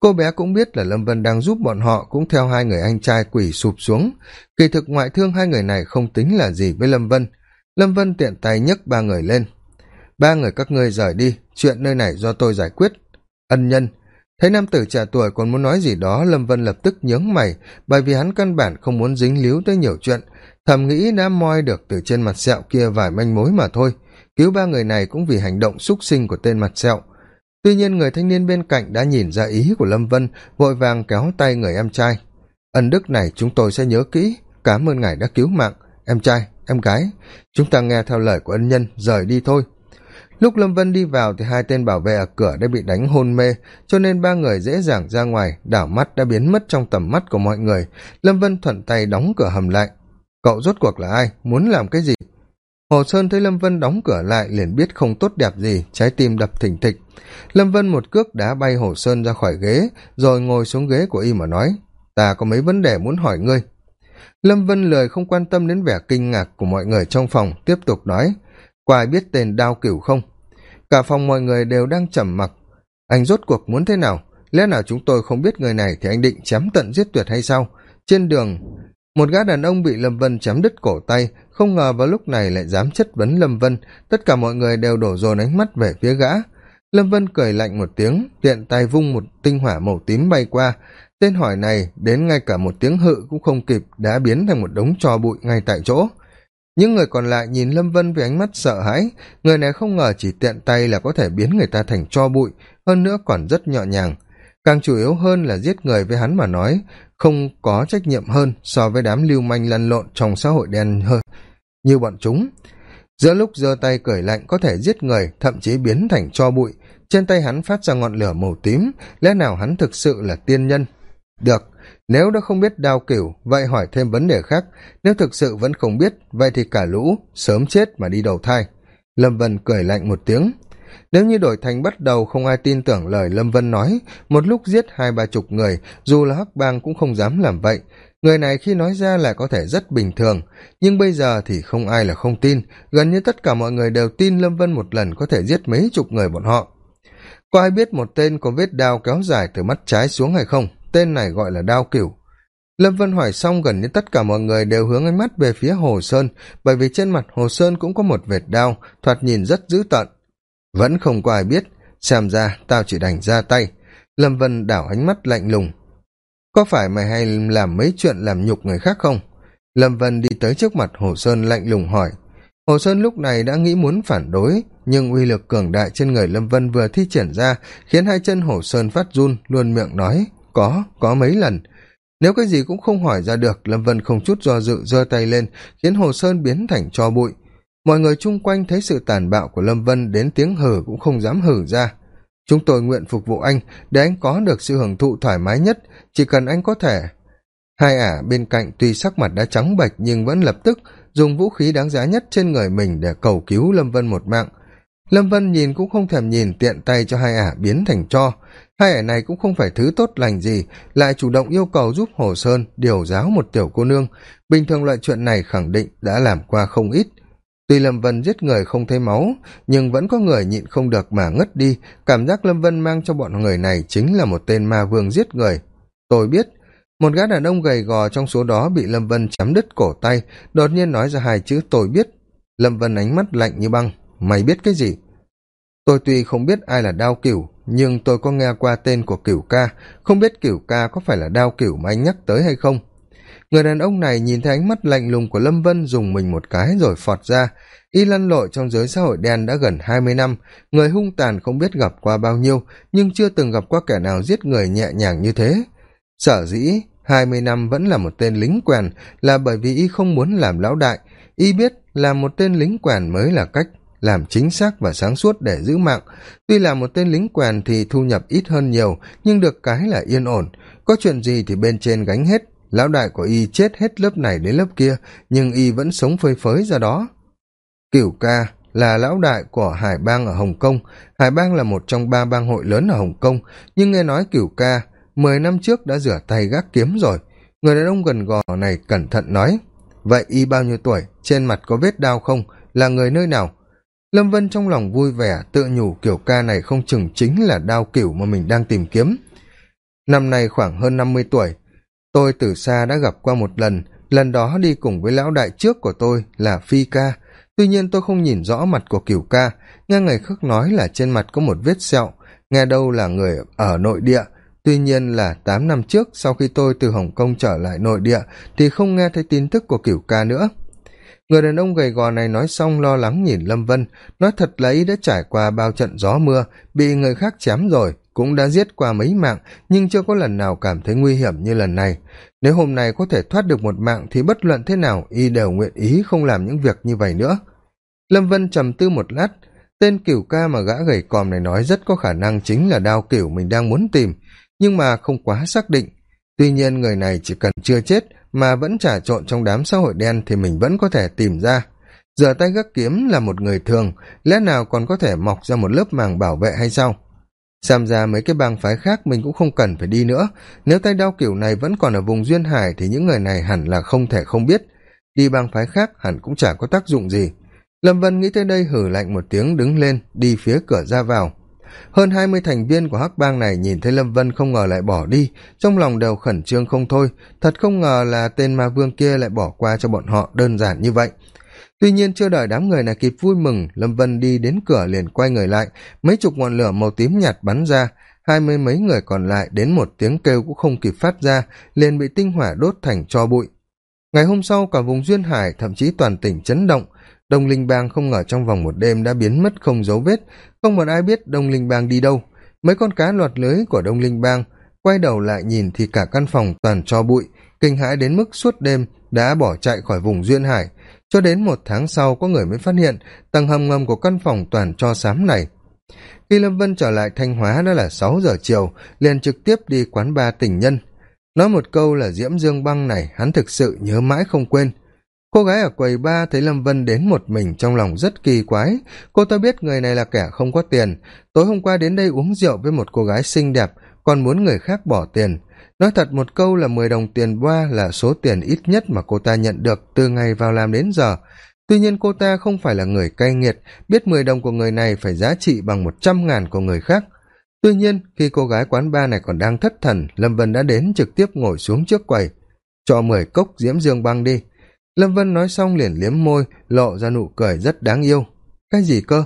Cô bé cũng biết là lâm vân đang giúp bọn họ cũng theo hai người anh trai quỳ sụp xuống. Kỳ thực ngoại thương hai người này không tính là gì với lâm vân. Lâm vân tiện tay nhấc ba người lên. Ba người các ngươi rời đi, chuyện nơi này do tôi giải quyết. Ân nhân, thấy nam tử trẻ tuổi còn muốn nói gì đó, lâm vân lập tức nhướng mày, bởi vì hắn căn bản không muốn dính líu tới nhiều chuyện. Thầm nghĩ đã moi được từ trên mặt sẹo kia vài manh mối mà thôi. Cứu ba người này cũng vì hành động x sinh của tên mặt sẹo tuy nhiên người thanh niên bên cạnh đã nhìn ra ý của lâm vân, vội vàng kéo tay người em trai. Ân đức này chúng tôi sẽ nhớ kỹ. Cảm ơn ngài đã cứu mạng. Em trai, em gái, chúng ta nghe theo lời của ân nhân, rời đi thôi. Lúc lâm vân đi vào thì hai tên bảo vệ ở cửa đã bị đánh hôn mê, cho nên ba người dễ dàng ra ngoài, đảo mắt đã biến mất trong tầm mắt của mọi người. Lâm vân thuận tay đóng cửa hầm lại. Cậu rốt cuộc là ai? Muốn làm cái gì? Hồ sơn thấy lâm vân đóng cửa lại liền biết không tốt đẹp gì, trái tim đập thình thịch. Lâm vân một cước đá bay hồ sơn ra khỏi ghế, rồi ngồi xuống ghế của y mà nói, ta có mấy vấn đề muốn hỏi ngươi. Lâm vân lười không quan tâm đến vẻ kinh ngạc của mọi người trong phòng, tiếp tục nói, có ai biết tên đao cửu không? Cả phòng mọi người đều đang trầm mặc. Anh rốt cuộc muốn thế nào? Lẽ nào chúng tôi không biết người này thì anh định chém tận giết tuyệt hay sao? Trên đường một gã đàn ông bị lâm vân chém đứt cổ tay, không ngờ vào lúc này lại dám chất vấn lâm vân. Tất cả mọi người đều đổ dồn ánh mắt về phía gã. Lâm vân cười lạnh một tiếng, tiện tay vung một tinh hỏa màu tím bay qua. Tên hỏi này đến ngay cả một tiếng hự cũng không kịp, đã biến thành một đống trò bụi ngay tại chỗ. Những người còn lại nhìn lâm vân với ánh mắt sợ hãi. Người này không ngờ chỉ tiện tay là có thể biến người ta thành tro bụi, hơn nữa còn rất nhọ nhàng càng chủ yếu hơn là giết người với hắn mà nói, không có trách nhiệm hơn so với đám lưu manh lăn lộn trong xã hội đen hơn như bọn chúng. Giữa lúc giơ tay cởi lạnh có thể giết người, thậm chí biến thành cho bụi. Trên tay hắn phát ra ngọn lửa màu tím, lẽ nào hắn thực sự là tiên nhân? Được, nếu đã không biết đao cửu vậy hỏi thêm vấn đề khác. Nếu thực sự vẫn không biết, vậy thì cả lũ sớm chết mà đi đầu thai. Lâm vân cười lạnh một tiếng nếu như đổi thành bắt đầu không ai tin tưởng lời lâm vân nói, một lúc giết hai ba chục người, dù là hắc bang cũng không dám làm vậy. Người này khi nói ra là có thể rất bình thường, nhưng bây giờ thì không ai là không tin. Gần như tất cả mọi người đều tin lâm vân một lần có thể giết mấy chục người bọn họ. Có ai biết một tên có vết đao kéo dài từ mắt trái xuống hay không? Tên này gọi là đao cửu. Lâm vân hỏi xong, gần như tất cả mọi người đều hướng ánh mắt về phía hồ sơn, bởi vì trên mặt hồ sơn cũng có một vệt đao, thoạt nhìn rất dữ tợn vẫn không có ai biết, xem ra tao chỉ đành ra tay. Lâm vân đảo ánh mắt lạnh lùng. Có phải mày hay làm mấy chuyện làm nhục người khác không? Lâm vân đi tới trước mặt hồ sơn lạnh lùng hỏi. Hồ sơn lúc này đã nghĩ muốn phản đối, nhưng uy lực cường đại trên người lâm vân vừa thi triển ra khiến hai chân hồ sơn phát run, luôn miệng nói, có có mấy lần. Nếu cái gì cũng không hỏi ra được, lâm vân không chút do dự giơ tay lên, khiến hồ sơn biến thành cho bụi mọi người chung quanh thấy sự tàn bạo của lâm vân đến tiếng hử cũng không dám hử ra. Chúng tôi nguyện phục vụ anh để anh có được sự hưởng thụ thoải mái nhất, chỉ cần anh có thể. Hai ả bên cạnh tuy sắc mặt đã trắng bệch nhưng vẫn lập tức dùng vũ khí đáng giá nhất trên người mình để cầu cứu lâm vân một mạng. Lâm vân nhìn cũng không thèm nhìn tiện tay cho hai ả biến thành cho. Hai ả này cũng không phải thứ tốt lành gì, lại chủ động yêu cầu giúp hồ sơn điều giáo một tiểu cô nương. Bình thường loại chuyện này khẳng định đã làm qua không ít tuy lâm vân giết người không thấy máu, nhưng vẫn có người nhịn không được mà ngất đi. Cảm giác lâm vân mang cho bọn người này chính là một tên ma vương giết người. Tôi biết, một gã đàn ông gầy gò trong số đó bị lâm vân chém đứt cổ tay, đột nhiên nói ra hai chữ, tôi biết. Lâm vân ánh mắt lạnh như băng, mày biết cái gì? Tôi tuy không biết ai là đao cửu, nhưng tôi có nghe qua tên của cửu ca. Không biết cửu ca có phải là đao cửu mà anh nhắc tới hay không? Người đàn ông này nhìn thấy ánh mắt lạnh lùng của lâm vân dùng mình một cái rồi phọt ra. Y lăn lội trong giới xã hội đen đã gần hai mươi năm. Người hung tàn không biết gặp qua bao nhiêu, nhưng chưa từng gặp qua kẻ nào giết người nhẹ nhàng như thế. Sở dĩ, hai mươi năm vẫn là một tên lính quèn là bởi vì y không muốn làm lão đại. Y biết là một tên lính quèn mới là cách làm chính xác và sáng suốt để giữ mạng. Tuy là một tên lính quèn thì thu nhập ít hơn nhiều, nhưng được cái là yên ổn. Có chuyện gì thì bên trên gánh hết lão đại của y chết hết lớp này đến lớp kia, nhưng y vẫn sống phơi phới ra đó. Cửu ca là lão đại của hải bang ở hồng kông. Hải bang là một trong ba bang hội lớn ở hồng kông. Nhưng nghe nói cửu ca mười năm trước đã rửa tay gác kiếm rồi. Người đàn ông gần gò này cẩn thận nói, vậy y bao nhiêu tuổi? Trên mặt có vết đau không? Là người nơi nào? Lâm vân trong lòng vui vẻ, tự nhủ kiểu ca này không chừng chính là đao cửu mà mình đang tìm kiếm. Năm nay khoảng hơn năm mươi tuổi tôi từ xa đã gặp qua một lần lần đó đi cùng với lão đại trước của tôi là phi ca. Tuy nhiên tôi không nhìn rõ mặt của cửu ca, nghe người khác nói là trên mặt có một vết sẹo, nghe đâu là người ở nội địa. Tuy nhiên là tám năm trước, sau khi tôi từ hồng kông trở lại nội địa, thì không nghe thấy tin tức của cửu ca nữa người đàn ông gầy gò này nói xong lo lắng nhìn lâm vân. Nói thật là ý đã trải qua bao trận gió mưa, bị người khác chém rồi, cũng đã giết qua mấy mạng, nhưng chưa có lần nào cảm thấy nguy hiểm như lần này. Nếu hôm nay có thể thoát được một mạng thì bất luận thế nào, y đều nguyện ý không làm những việc như vậy nữa. Lâm vân trầm tư một lát. Tên cửu ca mà gã gầy còm này nói rất có khả năng chính là đao cửu mình đang muốn tìm, nhưng mà không quá xác định. Tuy nhiên người này chỉ cần chưa chết mà vẫn trà trộn trong đám xã hội đen thì mình vẫn có thể tìm ra. Rửa tay gác kiếm là một người thường, lẽ nào còn có thể mọc ra một lớp màng bảo vệ hay sao? Xem ra mấy cái bang phái khác mình cũng không cần phải đi nữa. Nếu tay đao kiểu này vẫn còn ở vùng duyên hải thì những người này hẳn là không thể không biết. Đi bang phái khác hẳn cũng chả có tác dụng gì. Lâm vân nghĩ tới đây hử lạnh một tiếng đứng lên, đi phía cửa ra vào hơn hai mươi thành viên của hắc bang này nhìn thấy lâm vân không ngờ lại bỏ đi. Trong lòng đều khẩn trương không thôi. Thật không ngờ là tên ma vương kia lại bỏ qua cho bọn họ đơn giản như vậy. Tuy nhiên chưa đợi đám người này kịp vui mừng, lâm vân đi đến cửa liền quay người lại. Mấy chục ngọn lửa màu tím nhạt bắn ra. Hai mươi mấy người còn lại đến một tiếng kêu cũng không kịp phát ra, liền bị tinh hỏa đốt thành cho bụi. Ngày hôm sau cả vùng duyên hải, thậm chí toàn tỉnh chấn động đông linh bang không ngờ trong vòng một đêm đã biến mất không dấu vết. Không một ai biết đông linh bang đi đâu. Mấy con cá lọt lưới của đông linh bang quay đầu lại nhìn thì cả căn phòng toàn cho bụi. Kinh hãi đến mức suốt đêm đã bỏ chạy khỏi vùng duyên hải. Cho đến một tháng sau, có người mới phát hiện tầng hầm ngầm của căn phòng toàn cho xám này. Khi lâm vân trở lại thanh hóa, đã là sáu giờ chiều, liền trực tiếp đi quán ba tình nhân. Nói một câu là diễm dương băng này, hắn thực sự nhớ mãi không quên cô gái ở quầy ba thấy lâm vân đến một mình trong lòng rất kỳ quái. Cô ta biết người này là kẻ không có tiền. Tối hôm qua đến đây uống rượu với một cô gái xinh đẹp, còn muốn người khác bỏ tiền. Nói thật một câu là mười đồng tiền boa là số tiền ít nhất mà cô ta nhận được từ ngày vào làm đến giờ. Tuy nhiên cô ta không phải là người cay nghiệt, biết mười đồng của người này phải giá trị bằng một trăm ngàn của người khác. Tuy nhiên, khi cô gái quán ba này còn đang thất thần, lâm vân đã đến trực tiếp ngồi xuống trước quầy. Cho mười cốc diễm dương băng đi lâm vân nói xong liền liếm môi, lộ ra nụ cười rất đáng yêu. Cái gì cơ?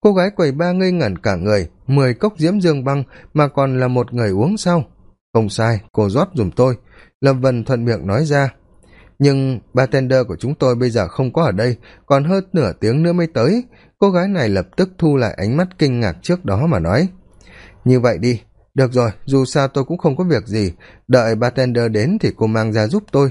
Cô gái quầy ba ngây ngẩn cả người, mười cốc diễm dương băng mà còn là một người uống sau không sai, cô rót dùm tôi. Lâm vân thuận miệng nói ra. Nhưng bartender của chúng tôi bây giờ không có ở đây, còn hơn nửa tiếng nữa mới tới. Cô gái này lập tức thu lại ánh mắt kinh ngạc trước đó mà nói. Như vậy đi, được rồi, dù sao tôi cũng không có việc gì. Đợi bartender đến thì cô mang ra giúp tôi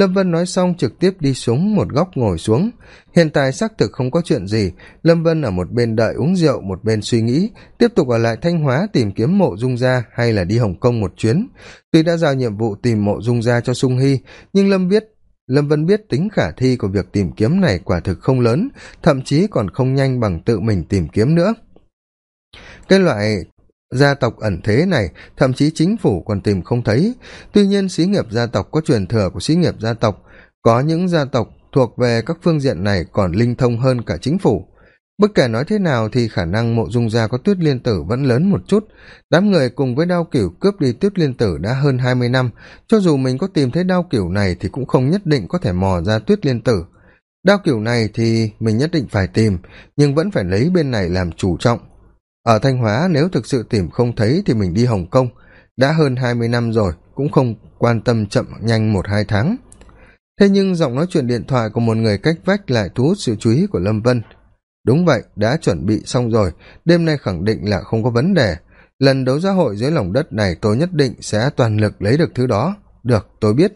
lâm vân nói xong trực tiếp đi xuống một góc ngồi xuống. Hiện tại xác thực không có chuyện gì. Lâm vân ở một bên đợi uống rượu, một bên suy nghĩ, tiếp tục ở lại thanh hóa tìm kiếm mộ dung gia hay là đi hồng kông một chuyến. Tuy đã giao nhiệm vụ tìm mộ dung gia cho sung hy, nhưng lâm biết, lâm vân biết tính khả thi của việc tìm kiếm này quả thực không lớn, thậm chí còn không nhanh bằng tự mình tìm kiếm nữa. Cái loại gia tộc ẩn thế này, thậm chí chính phủ còn tìm không thấy. Tuy nhiên, xí nghiệp gia tộc có truyền thừa của xí nghiệp gia tộc. Có những gia tộc thuộc về các phương diện này còn linh thông hơn cả chính phủ. Bất kể nói thế nào thì khả năng mộ dung gia có tuyết liên tử vẫn lớn một chút. Đám người cùng với đao cửu cướp đi tuyết liên tử đã hơn hai mươi năm. Cho dù mình có tìm thấy đao cửu này thì cũng không nhất định có thể mò ra tuyết liên tử. Đao cửu này thì mình nhất định phải tìm, nhưng vẫn phải lấy bên này làm chủ trọng ở thanh hóa, nếu thực sự tìm không thấy thì mình đi hồng kông. Đã hơn hai mươi năm rồi, cũng không quan tâm chậm nhanh một hai tháng. Thế nhưng giọng nói chuyện điện thoại của một người cách vách lại thu hút sự chú ý của lâm vân. Đúng vậy, đã chuẩn bị xong rồi. Đêm nay khẳng định là không có vấn đề. Lần đấu giá hội dưới lòng đất này tôi nhất định sẽ toàn lực lấy được thứ đó. Được, tôi biết.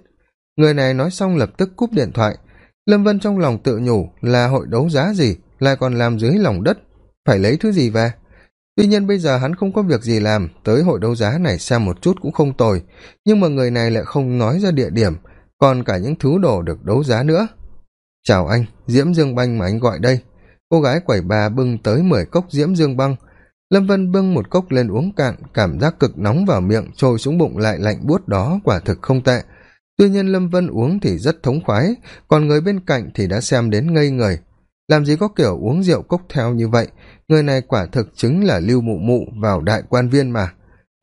Người này nói xong lập tức cúp điện thoại. Lâm vân trong lòng tự nhủ là hội đấu giá gì, lại còn làm dưới lòng đất. Phải lấy thứ gì về? Tuy nhiên bây giờ hắn không có việc gì làm, tới hội đấu giá này xem một chút cũng không tồi. Nhưng mà người này lại không nói ra địa điểm, còn cả những thứ đồ được đấu giá nữa. Chào anh, diễm dương banh mà anh gọi đây. Cô gái quẩy bà bưng tới mười cốc diễm dương băng. Lâm vân bưng một cốc lên uống cạn, cảm giác cực nóng vào miệng, trôi xuống bụng lại lạnh buốt đó, quả thực không tệ. Tuy nhiên lâm vân uống thì rất thống khoái, còn người bên cạnh thì đã xem đến ngây người. Làm gì có kiểu uống rượu cốc theo như vậy người này quả thực chứng là lưu mụ mụ vào đại quan viên mà.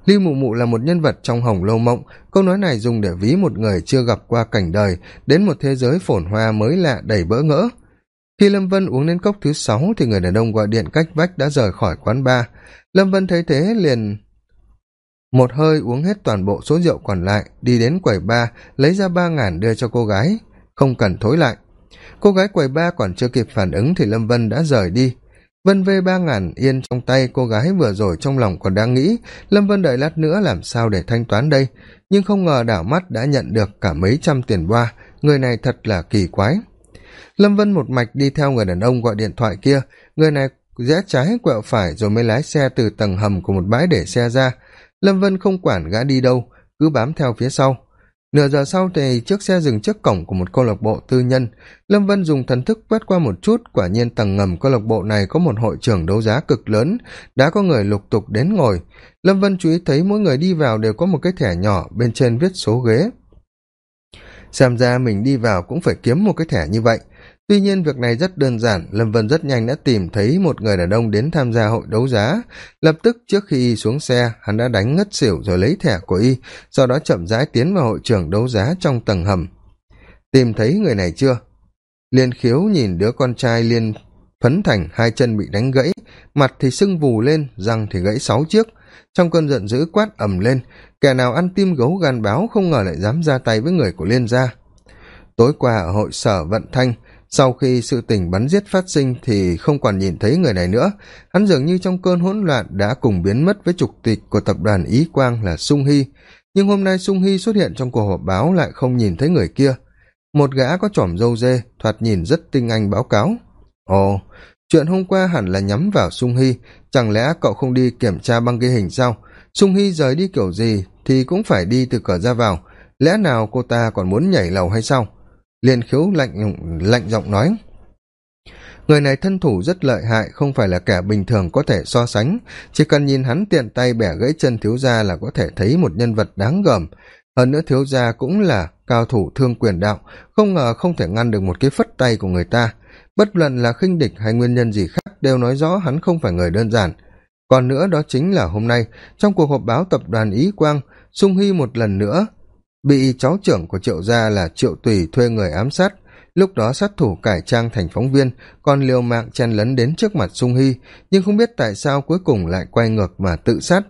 Lưu mụ mụ là một nhân vật trong hồng lâu mộng. Câu nói này dùng để ví một người chưa gặp qua cảnh đời, đến một thế giới phồn hoa mới lạ đầy bỡ ngỡ. Khi lâm vân uống đến cốc thứ sáu thì người đàn ông gọi điện cách vách đã rời khỏi quán bar. Lâm vân thấy thế liền một hơi uống hết toàn bộ số rượu còn lại, đi đến quầy ba lấy ra ba ngàn đưa cho cô gái. Không cần thối lại. Cô gái quầy ba còn chưa kịp phản ứng thì lâm vân đã rời đi vân vê ba ngàn yên trong tay cô gái vừa rồi trong lòng còn đang nghĩ, lâm vân đợi lát nữa làm sao để thanh toán đây. Nhưng không ngờ đảo mắt đã nhận được cả mấy trăm tiền boa người này thật là kỳ quái. Lâm vân một mạch đi theo người đàn ông gọi điện thoại kia, người này rẽ trái quẹo phải rồi mới lái xe từ tầng hầm của một bãi để xe ra. Lâm vân không quản gã đi đâu, cứ bám theo phía sau nửa giờ sau thì chiếc xe dừng trước cổng của một câu lạc bộ tư nhân. Lâm vân dùng thần thức quét qua một chút, quả nhiên tầng ngầm câu lạc bộ này có một hội trưởng đấu giá cực lớn, đã có người lục tục đến ngồi. Lâm vân chú ý thấy mỗi người đi vào đều có một cái thẻ nhỏ, bên trên viết số ghế. Xem ra mình đi vào cũng phải kiếm một cái thẻ như vậy tuy nhiên, việc này rất đơn giản. Lâm vân rất nhanh đã tìm thấy một người đàn ông đến tham gia hội đấu giá. Lập tức, trước khi y xuống xe, hắn đã đánh ngất xỉu rồi lấy thẻ của y, sau đó chậm rãi tiến vào hội trường đấu giá trong tầng hầm. Tìm thấy người này chưa? Liên khiếu nhìn đứa con trai liên phấn thành, hai chân bị đánh gãy, mặt thì sưng vù lên, răng thì gãy sáu chiếc. Trong cơn giận dữ quát ầm lên, kẻ nào ăn tim gấu gan báo không ngờ lại dám ra tay với người của liên gia. Tối qua ở hội sở vận thanh sau khi sự tình bắn giết phát sinh thì không còn nhìn thấy người này nữa. Hắn dường như trong cơn hỗn loạn đã cùng biến mất với trục tịch của tập đoàn ý quang là sung hy. Nhưng hôm nay sung hy xuất hiện trong cuộc họp báo lại không nhìn thấy người kia. Một gã có chỏm râu dê, thoạt nhìn rất tinh anh báo cáo. Ồ, chuyện hôm qua hẳn là nhắm vào sung hy. Chẳng lẽ cậu không đi kiểm tra băng ghi hình sao? Sung hy rời đi kiểu gì thì cũng phải đi từ cửa ra vào. Lẽ nào cô ta còn muốn nhảy lầu hay sao? Liền khiếu lạnh lạnh giọng nói. Người này thân thủ rất lợi hại, không phải là kẻ bình thường có thể so sánh. Chỉ cần nhìn hắn tiện tay bẻ gãy chân thiếu gia là có thể thấy một nhân vật đáng gờm. Hơn nữa thiếu gia cũng là cao thủ thương quyền đạo, không ngờ không thể ngăn được một cái phất tay của người ta. Bất luận là khinh địch hay nguyên nhân gì khác đều nói rõ hắn không phải người đơn giản. Còn nữa đó chính là hôm nay, trong cuộc họp báo tập đoàn ý quang, sung hy một lần nữa bị cháu trưởng của triệu gia là triệu tùy thuê người ám sát. Lúc đó sát thủ cải trang thành phóng viên, còn liều mạng chen lấn đến trước mặt sung hy nhưng không biết tại sao cuối cùng lại quay ngược mà tự sát.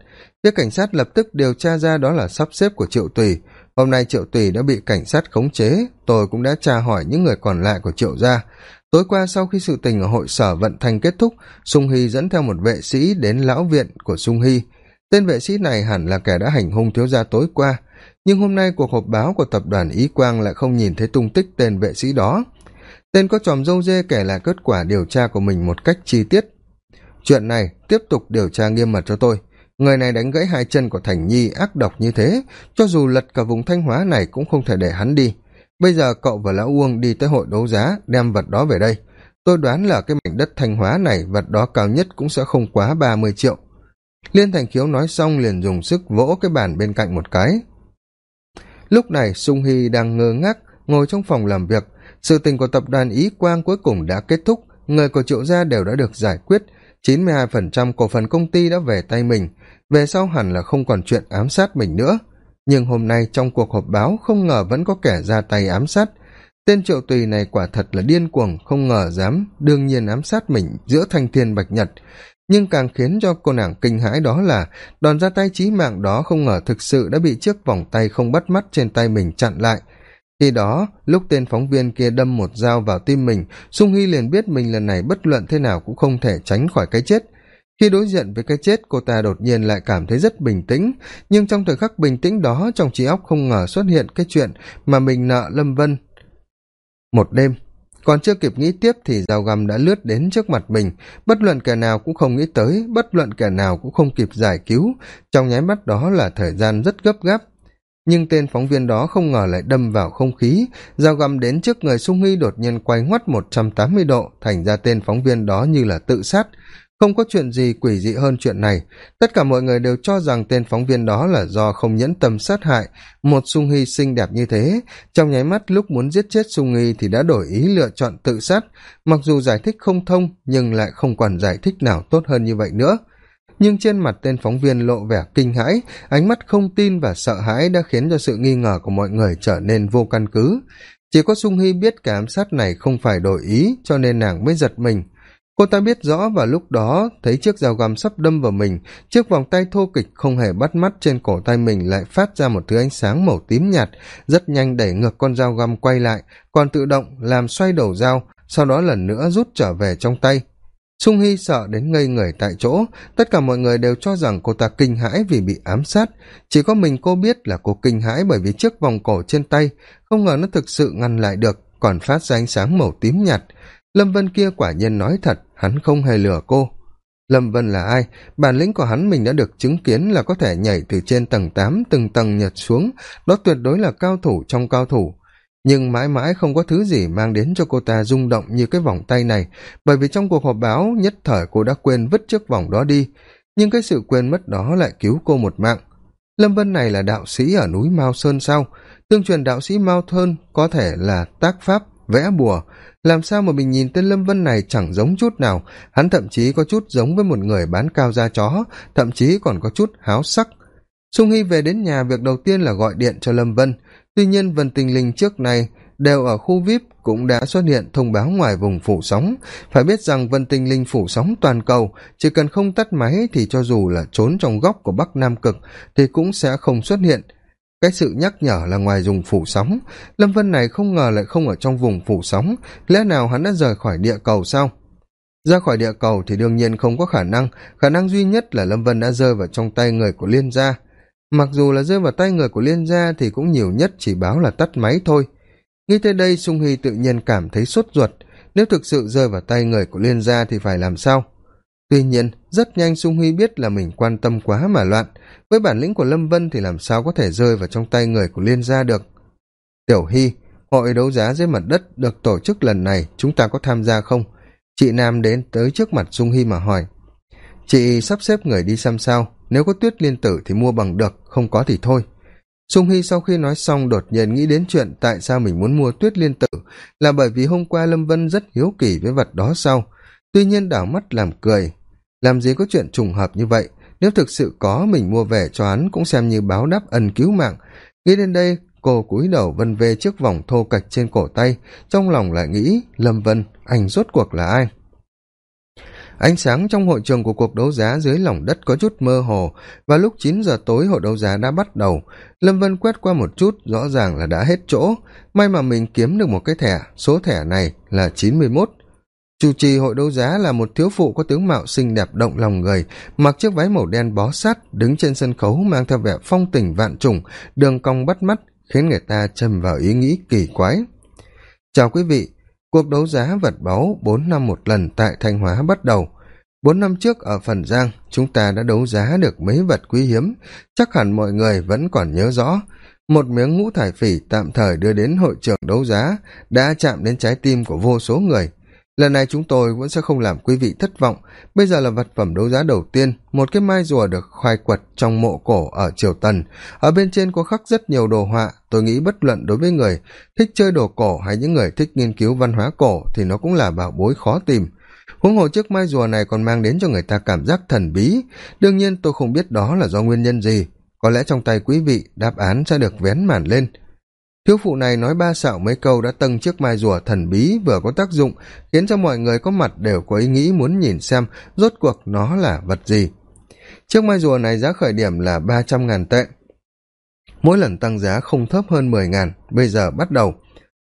Phía cảnh sát lập tức điều tra ra đó là sắp xếp của triệu tùy. Hôm nay triệu tùy đã bị cảnh sát khống chế, tôi cũng đã tra hỏi những người còn lại của triệu gia. Tối qua sau khi sự tình ở hội sở vận thành kết thúc, sung hy dẫn theo một vệ sĩ đến lão viện của sung hy tên vệ sĩ này hẳn là kẻ đã hành hung thiếu gia tối qua nhưng hôm nay cuộc họp báo của tập đoàn ý quang lại không nhìn thấy tung tích tên vệ sĩ đó. Tên có chòm dâu dê kể lại kết quả điều tra của mình một cách chi tiết. Chuyện này tiếp tục điều tra nghiêm mật cho tôi. Người này đánh gãy hai chân của thành nhi ác độc như thế, cho dù lật cả vùng thanh hóa này cũng không thể để hắn đi. Bây giờ cậu và lão uông đi tới hội đấu giá, đem vật đó về đây. Tôi đoán là cái mảnh đất thanh hóa này vật đó cao nhất cũng sẽ không quá ba mươi triệu. Liên thành khiếu nói xong liền dùng sức vỗ cái bàn bên cạnh một cái lúc này sung hy đang ngơ ngác ngồi trong phòng làm việc. Sự tình của tập đoàn ý quang cuối cùng đã kết thúc, người của triệu gia đều đã được giải quyết. Chín mươi hai phần trăm cổ phần công ty đã về tay mình. Về sau hẳn là không còn chuyện ám sát mình nữa. Nhưng hôm nay trong cuộc họp báo, không ngờ vẫn có kẻ ra tay ám sát. Tên triệu tùy này quả thật là điên cuồng, không ngờ dám đương nhiên ám sát mình giữa thanh thiên bạch nhật nhưng càng khiến cho cô nàng kinh hãi đó là đòn ra tay trí mạng đó không ngờ thực sự đã bị chiếc vòng tay không bắt mắt trên tay mình chặn lại. Khi đó, lúc tên phóng viên kia đâm một dao vào tim mình, sung hy liền biết mình lần này bất luận thế nào cũng không thể tránh khỏi cái chết. Khi đối diện với cái chết, cô ta đột nhiên lại cảm thấy rất bình tĩnh. Nhưng trong thời khắc bình tĩnh đó, trong trí óc không ngờ xuất hiện cái chuyện mà mình nợ lâm vân. Một đêm còn chưa kịp nghĩ tiếp thì dao găm đã lướt đến trước mặt mình. Bất luận kẻ nào cũng không nghĩ tới, bất luận kẻ nào cũng không kịp giải cứu. Trong nháy mắt đó là thời gian rất gấp gáp. Nhưng tên phóng viên đó không ngờ lại đâm vào không khí. Dao găm đến trước người sung hy đột nhiên quay ngoắt một trăm tám mươi độ, thành ra tên phóng viên đó như là tự sát không có chuyện gì quỷ dị hơn chuyện này. Tất cả mọi người đều cho rằng tên phóng viên đó là do không nhẫn tâm sát hại một sung hy xinh đẹp như thế. Trong nháy mắt, lúc muốn giết chết sung hy thì đã đổi ý lựa chọn tự sát. Mặc dù giải thích không thông, nhưng lại không còn giải thích nào tốt hơn như vậy nữa. Nhưng trên mặt tên phóng viên lộ vẻ kinh hãi, ánh mắt không tin và sợ hãi đã khiến cho sự nghi ngờ của mọi người trở nên vô căn cứ. Chỉ có sung hy biết cái ám sát này không phải đổi ý, cho nên nàng mới giật mình cô ta biết rõ và lúc đó thấy chiếc dao găm sắp đâm vào mình, chiếc vòng tay thô kịch không hề bắt mắt trên cổ tay mình lại phát ra một thứ ánh sáng màu tím nhạt, rất nhanh đẩy ngược con dao găm quay lại, còn tự động làm xoay đầu dao, sau đó lần nữa rút trở về trong tay. Sung hy sợ đến ngây người tại chỗ, tất cả mọi người đều cho rằng cô ta kinh hãi vì bị ám sát. Chỉ có mình cô biết là cô kinh hãi bởi vì chiếc vòng cổ trên tay, không ngờ nó thực sự ngăn lại được, còn phát ra ánh sáng màu tím nhạt lâm vân kia quả nhiên nói thật, hắn không hề lừa cô. Lâm vân là ai? Bản lĩnh của hắn mình đã được chứng kiến là có thể nhảy từ trên tầng tám, từng tầng nhật xuống. Đó tuyệt đối là cao thủ trong cao thủ. Nhưng mãi mãi không có thứ gì mang đến cho cô ta rung động như cái vòng tay này, bởi vì trong cuộc họp báo, nhất thời cô đã quên vứt chiếc vòng đó đi. Nhưng cái sự quên mất đó lại cứu cô một mạng. Lâm vân này là đạo sĩ ở núi mao sơn sao? Tương truyền đạo sĩ mao thơn có thể là tác pháp, vẽ bùa làm sao mà mình nhìn tên lâm vân này chẳng giống chút nào. Hắn thậm chí có chút giống với một người bán cao da chó, thậm chí còn có chút háo sắc. Sung hy về đến nhà, việc đầu tiên là gọi điện cho lâm vân. Tuy nhiên, vân tinh linh trước này đều ở khu vip cũng đã xuất hiện thông báo ngoài vùng phủ sóng. Phải biết rằng vân tinh linh phủ sóng toàn cầu, chỉ cần không tắt máy thì cho dù là trốn trong góc của bắc nam cực thì cũng sẽ không xuất hiện cái sự nhắc nhở là ngoài dùng phủ sóng. Lâm vân này không ngờ lại không ở trong vùng phủ sóng. Lẽ nào hắn đã rời khỏi địa cầu sao? Ra khỏi địa cầu thì đương nhiên không có khả năng. Khả năng duy nhất là lâm vân đã rơi vào trong tay người của liên gia. Mặc dù là rơi vào tay người của liên gia thì cũng nhiều nhất chỉ báo là tắt máy thôi. Nghĩ tới đây, sung hy tự nhiên cảm thấy sốt ruột. Nếu thực sự rơi vào tay người của liên gia thì phải làm sao? Tuy nhiên, rất nhanh sung huy biết là mình quan tâm quá mà loạn. Với bản lĩnh của lâm vân thì làm sao có thể rơi vào trong tay người của liên gia được? Tiểu hy, hội đấu giá dưới mặt đất được tổ chức lần này, chúng ta có tham gia không? Chị nam đến tới trước mặt sung hy mà hỏi. Chị sắp xếp người đi xem sao, nếu có tuyết liên tử thì mua bằng được, không có thì thôi. Sung hy sau khi nói xong đột nhiên nghĩ đến chuyện tại sao mình muốn mua tuyết liên tử, là bởi vì hôm qua lâm vân rất hiếu kỳ với vật đó sau tuy nhiên đảo mắt làm cười làm gì có chuyện trùng hợp như vậy? Nếu thực sự có mình mua về cho hắn cũng xem như báo đáp ân cứu mạng. Nghĩ đến đây, cô cúi đầu vân vê chiếc vòng thô cạch trên cổ tay. Trong lòng lại nghĩ, lâm vân, anh rốt cuộc là ai? Ánh sáng trong hội trường của cuộc đấu giá dưới lòng đất có chút mơ hồ. Và lúc chín giờ tối hội đấu giá đã bắt đầu, lâm vân quét qua một chút, rõ ràng là đã hết chỗ. May mà mình kiếm được một cái thẻ. Số thẻ này là chín mươi mốt chủ trì hội đấu giá là một thiếu phụ có tướng mạo xinh đẹp, động lòng người, mặc chiếc váy màu đen bó sát, đứng trên sân khấu mang theo vẻ phong tình vạn trùng, đường cong bắt mắt, khiến người ta châm vào ý nghĩ kỳ quái. Chào quý vị, cuộc đấu giá vật báu bốn năm một lần tại thanh hóa bắt đầu. Bốn năm trước ở phần giang, chúng ta đã đấu giá được mấy vật quý hiếm, chắc hẳn mọi người vẫn còn nhớ rõ. Một miếng ngũ thải phỉ tạm thời đưa đến hội trường đấu giá, đã chạm đến trái tim của vô số người lần này chúng tôi vẫn sẽ không làm quý vị thất vọng. Bây giờ là vật phẩm đấu giá đầu tiên, một cái mai rùa được khoai quật trong mộ cổ ở triều tần. Ở bên trên có khắc rất nhiều đồ họa, tôi nghĩ bất luận đối với người thích chơi đồ cổ hay những người thích nghiên cứu văn hóa cổ thì nó cũng là bảo bối khó tìm. Huống hồ chiếc mai rùa này còn mang đến cho người ta cảm giác thần bí. Đương nhiên tôi không biết đó là do nguyên nhân gì. Có lẽ trong tay quý vị đáp án sẽ được vén màn lên thiếu phụ này nói ba xạo mấy câu đã tâng chiếc mai rùa thần bí vừa có tác dụng, khiến cho mọi người có mặt đều có ý nghĩ muốn nhìn xem rốt cuộc nó là vật gì. Chiếc mai rùa này giá khởi điểm là ba trăm ngàn tệ. Mỗi lần tăng giá không thấp hơn mười ngàn, bây giờ bắt đầu.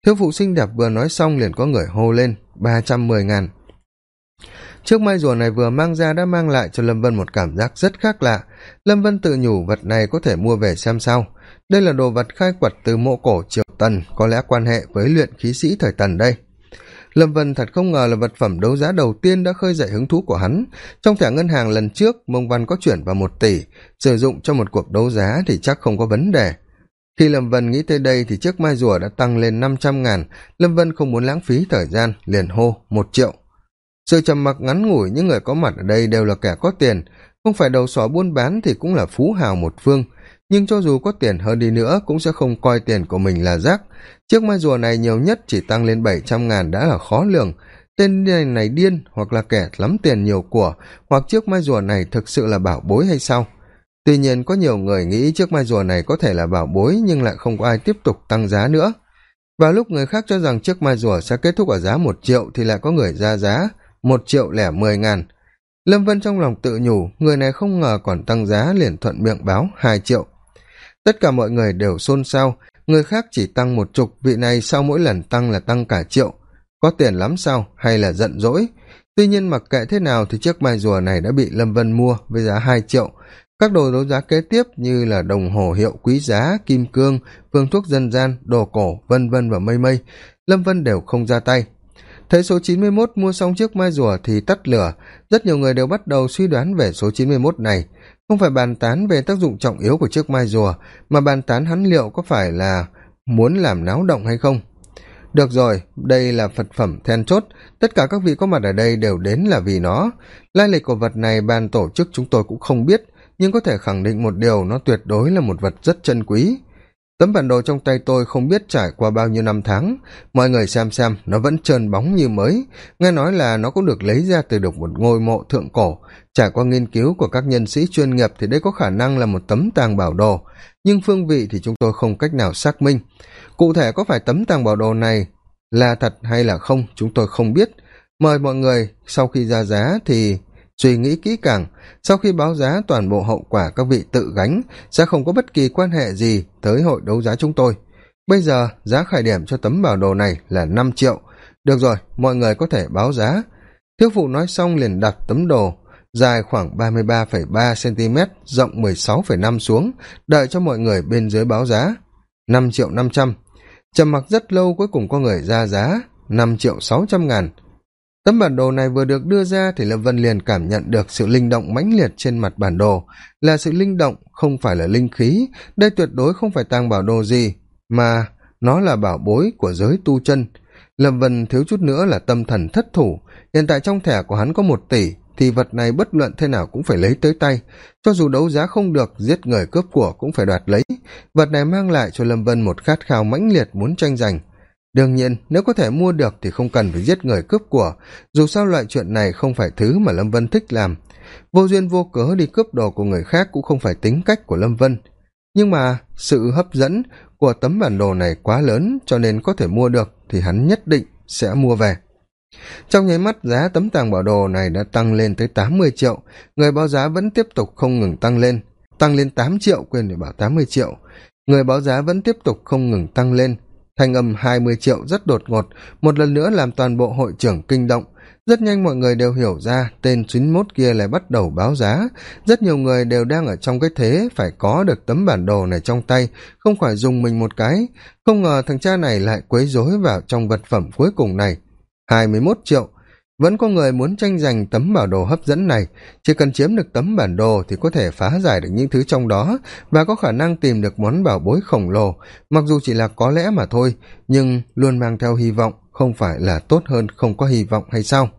Thiếu phụ xinh đẹp vừa nói xong liền có người hô lên, ba trăm mười ngàn. Chiếc mai rùa này vừa mang ra đã mang lại cho lâm vân một cảm giác rất khác lạ. Lâm vân tự nhủ vật này có thể mua về xem sao đây là đồ vật khai quật từ mộ cổ triều tần, có lẽ quan hệ với luyện khí sĩ thời tần đây. Lâm vân thật không ngờ là vật phẩm đấu giá đầu tiên đã khơi dậy hứng thú của hắn. Trong thẻ ngân hàng lần trước, mông văn có chuyển vào một tỷ. Sử dụng cho một cuộc đấu giá thì chắc không có vấn đề. Khi lâm vân nghĩ tới đây thì chiếc mai rùa đã tăng lên năm trăm ngàn. Lâm vân không muốn lãng phí thời gian, liền hô một triệu. Sự trầm mặc ngắn ngủi những người có mặt ở đây đều là kẻ có tiền. Không phải đầu sỏ buôn bán thì cũng là phú hào một phương nhưng cho dù có tiền hơn đi nữa cũng sẽ không coi tiền của mình là rác. Chiếc mai rùa này nhiều nhất chỉ tăng lên bảy trăm ngàn đã là khó lường. Tên này, này điên hoặc là kẻ lắm tiền nhiều của hoặc chiếc mai rùa này thực sự là bảo bối hay sao? Tuy nhiên có nhiều người nghĩ chiếc mai rùa này có thể là bảo bối nhưng lại không có ai tiếp tục tăng giá nữa. Và lúc người khác cho rằng chiếc mai rùa sẽ kết thúc ở giá một triệu thì lại có người ra giá một triệu lẻ mười ngàn. Lâm vân trong lòng tự nhủ người này không ngờ còn tăng giá liền thuận miệng báo hai triệu tất cả mọi người đều xôn xao. Người khác chỉ tăng một chục, vị này sau mỗi lần tăng là tăng cả triệu. Có tiền lắm sao? Hay là giận dỗi? Tuy nhiên mặc kệ thế nào thì chiếc mai rùa này đã bị lâm vân mua với giá hai triệu. Các đồ đấu giá kế tiếp như là đồng hồ hiệu quý giá, kim cương, phương thuốc dân gian, đồ cổ, vân vân và mây mây, lâm vân đều không ra tay. Thấy số chín mươi mốt mua xong chiếc mai rùa thì tắt lửa. Rất nhiều người đều bắt đầu suy đoán về số chín mươi mốt này không phải bàn tán về tác dụng trọng yếu của chiếc mai rùa, mà bàn tán hắn liệu có phải là muốn làm náo động hay không. Được rồi, đây là phật phẩm then chốt. Tất cả các vị có mặt ở đây đều đến là vì nó. Lai lịch của vật này ban tổ chức chúng tôi cũng không biết, nhưng có thể khẳng định một điều, nó tuyệt đối là một vật rất chân quý tấm bản đồ trong tay tôi không biết trải qua bao nhiêu năm tháng. Mọi người xem xem, nó vẫn trơn bóng như mới. Nghe nói là nó cũng được lấy ra từ được một ngôi mộ thượng cổ. Trải qua nghiên cứu của các nhân sĩ chuyên nghiệp thì đây có khả năng là một tấm tàng bảo đồ. Nhưng phương vị thì chúng tôi không cách nào xác minh. Cụ thể có phải tấm tàng bảo đồ này là thật hay là không, chúng tôi không biết. Mời mọi người, sau khi ra giá thì suy nghĩ kỹ càng, sau khi báo giá toàn bộ hậu quả các vị tự gánh, sẽ không có bất kỳ quan hệ gì tới hội đấu giá chúng tôi. Bây giờ, giá khởi điểm cho tấm bảo đồ này là năm triệu. Được rồi, mọi người có thể báo giá. Thiếu phụ nói xong liền đặt tấm đồ, dài khoảng ba mươi ba phẩy ba cm rộng mười sáu phẩy năm xuống, đợi cho mọi người bên dưới báo giá. năm triệu năm trăm. Trầm mặc rất lâu, cuối cùng có người ra giá năm triệu sáu trăm ngàn tấm bản đồ này vừa được đưa ra thì lâm vân liền cảm nhận được sự linh động mãnh liệt trên mặt bản đồ. Là sự linh động, không phải là linh khí. Đây tuyệt đối không phải tàng bảo đồ gì, mà nó là bảo bối của giới tu chân. Lâm vân thiếu chút nữa là tâm thần thất thủ. Hiện tại trong thẻ của hắn có một tỷ, thì vật này bất luận thế nào cũng phải lấy tới tay. Cho dù đấu giá không được, giết người cướp của cũng phải đoạt lấy. Vật này mang lại cho lâm vân một khát khao mãnh liệt muốn tranh giành đương nhiên, nếu có thể mua được thì không cần phải giết người cướp của, dù sao loại chuyện này không phải thứ mà lâm vân thích làm. Vô duyên vô cớ đi cướp đồ của người khác cũng không phải tính cách của lâm vân. Nhưng mà sự hấp dẫn của tấm bản đồ này quá lớn, cho nên có thể mua được thì hắn nhất định sẽ mua về. Trong nháy mắt, giá tấm tàng bảo đồ này đã tăng lên tới tám mươi triệu, người báo giá vẫn tiếp tục không ngừng tăng lên. Tăng lên tám triệu, quên để bảo tám mươi triệu. Người báo giá vẫn tiếp tục không ngừng tăng lên thanh âm hai mươi triệu rất đột ngột, một lần nữa làm toàn bộ hội trưởng kinh động. Rất nhanh mọi người đều hiểu ra tên chín mốt kia lại bắt đầu báo giá. Rất nhiều người đều đang ở trong cái thế phải có được tấm bản đồ này trong tay, không phải dùng mình một cái. Không ngờ thằng cha này lại quấy rối vào trong vật phẩm cuối cùng này. hai mươi mốt triệu vẫn có người muốn tranh giành tấm bản đồ hấp dẫn này. Chỉ cần chiếm được tấm bản đồ thì có thể phá giải được những thứ trong đó và có khả năng tìm được món bảo bối khổng lồ. Mặc dù chỉ là có lẽ mà thôi, nhưng luôn mang theo hy vọng, không phải là tốt hơn không có hy vọng hay sao?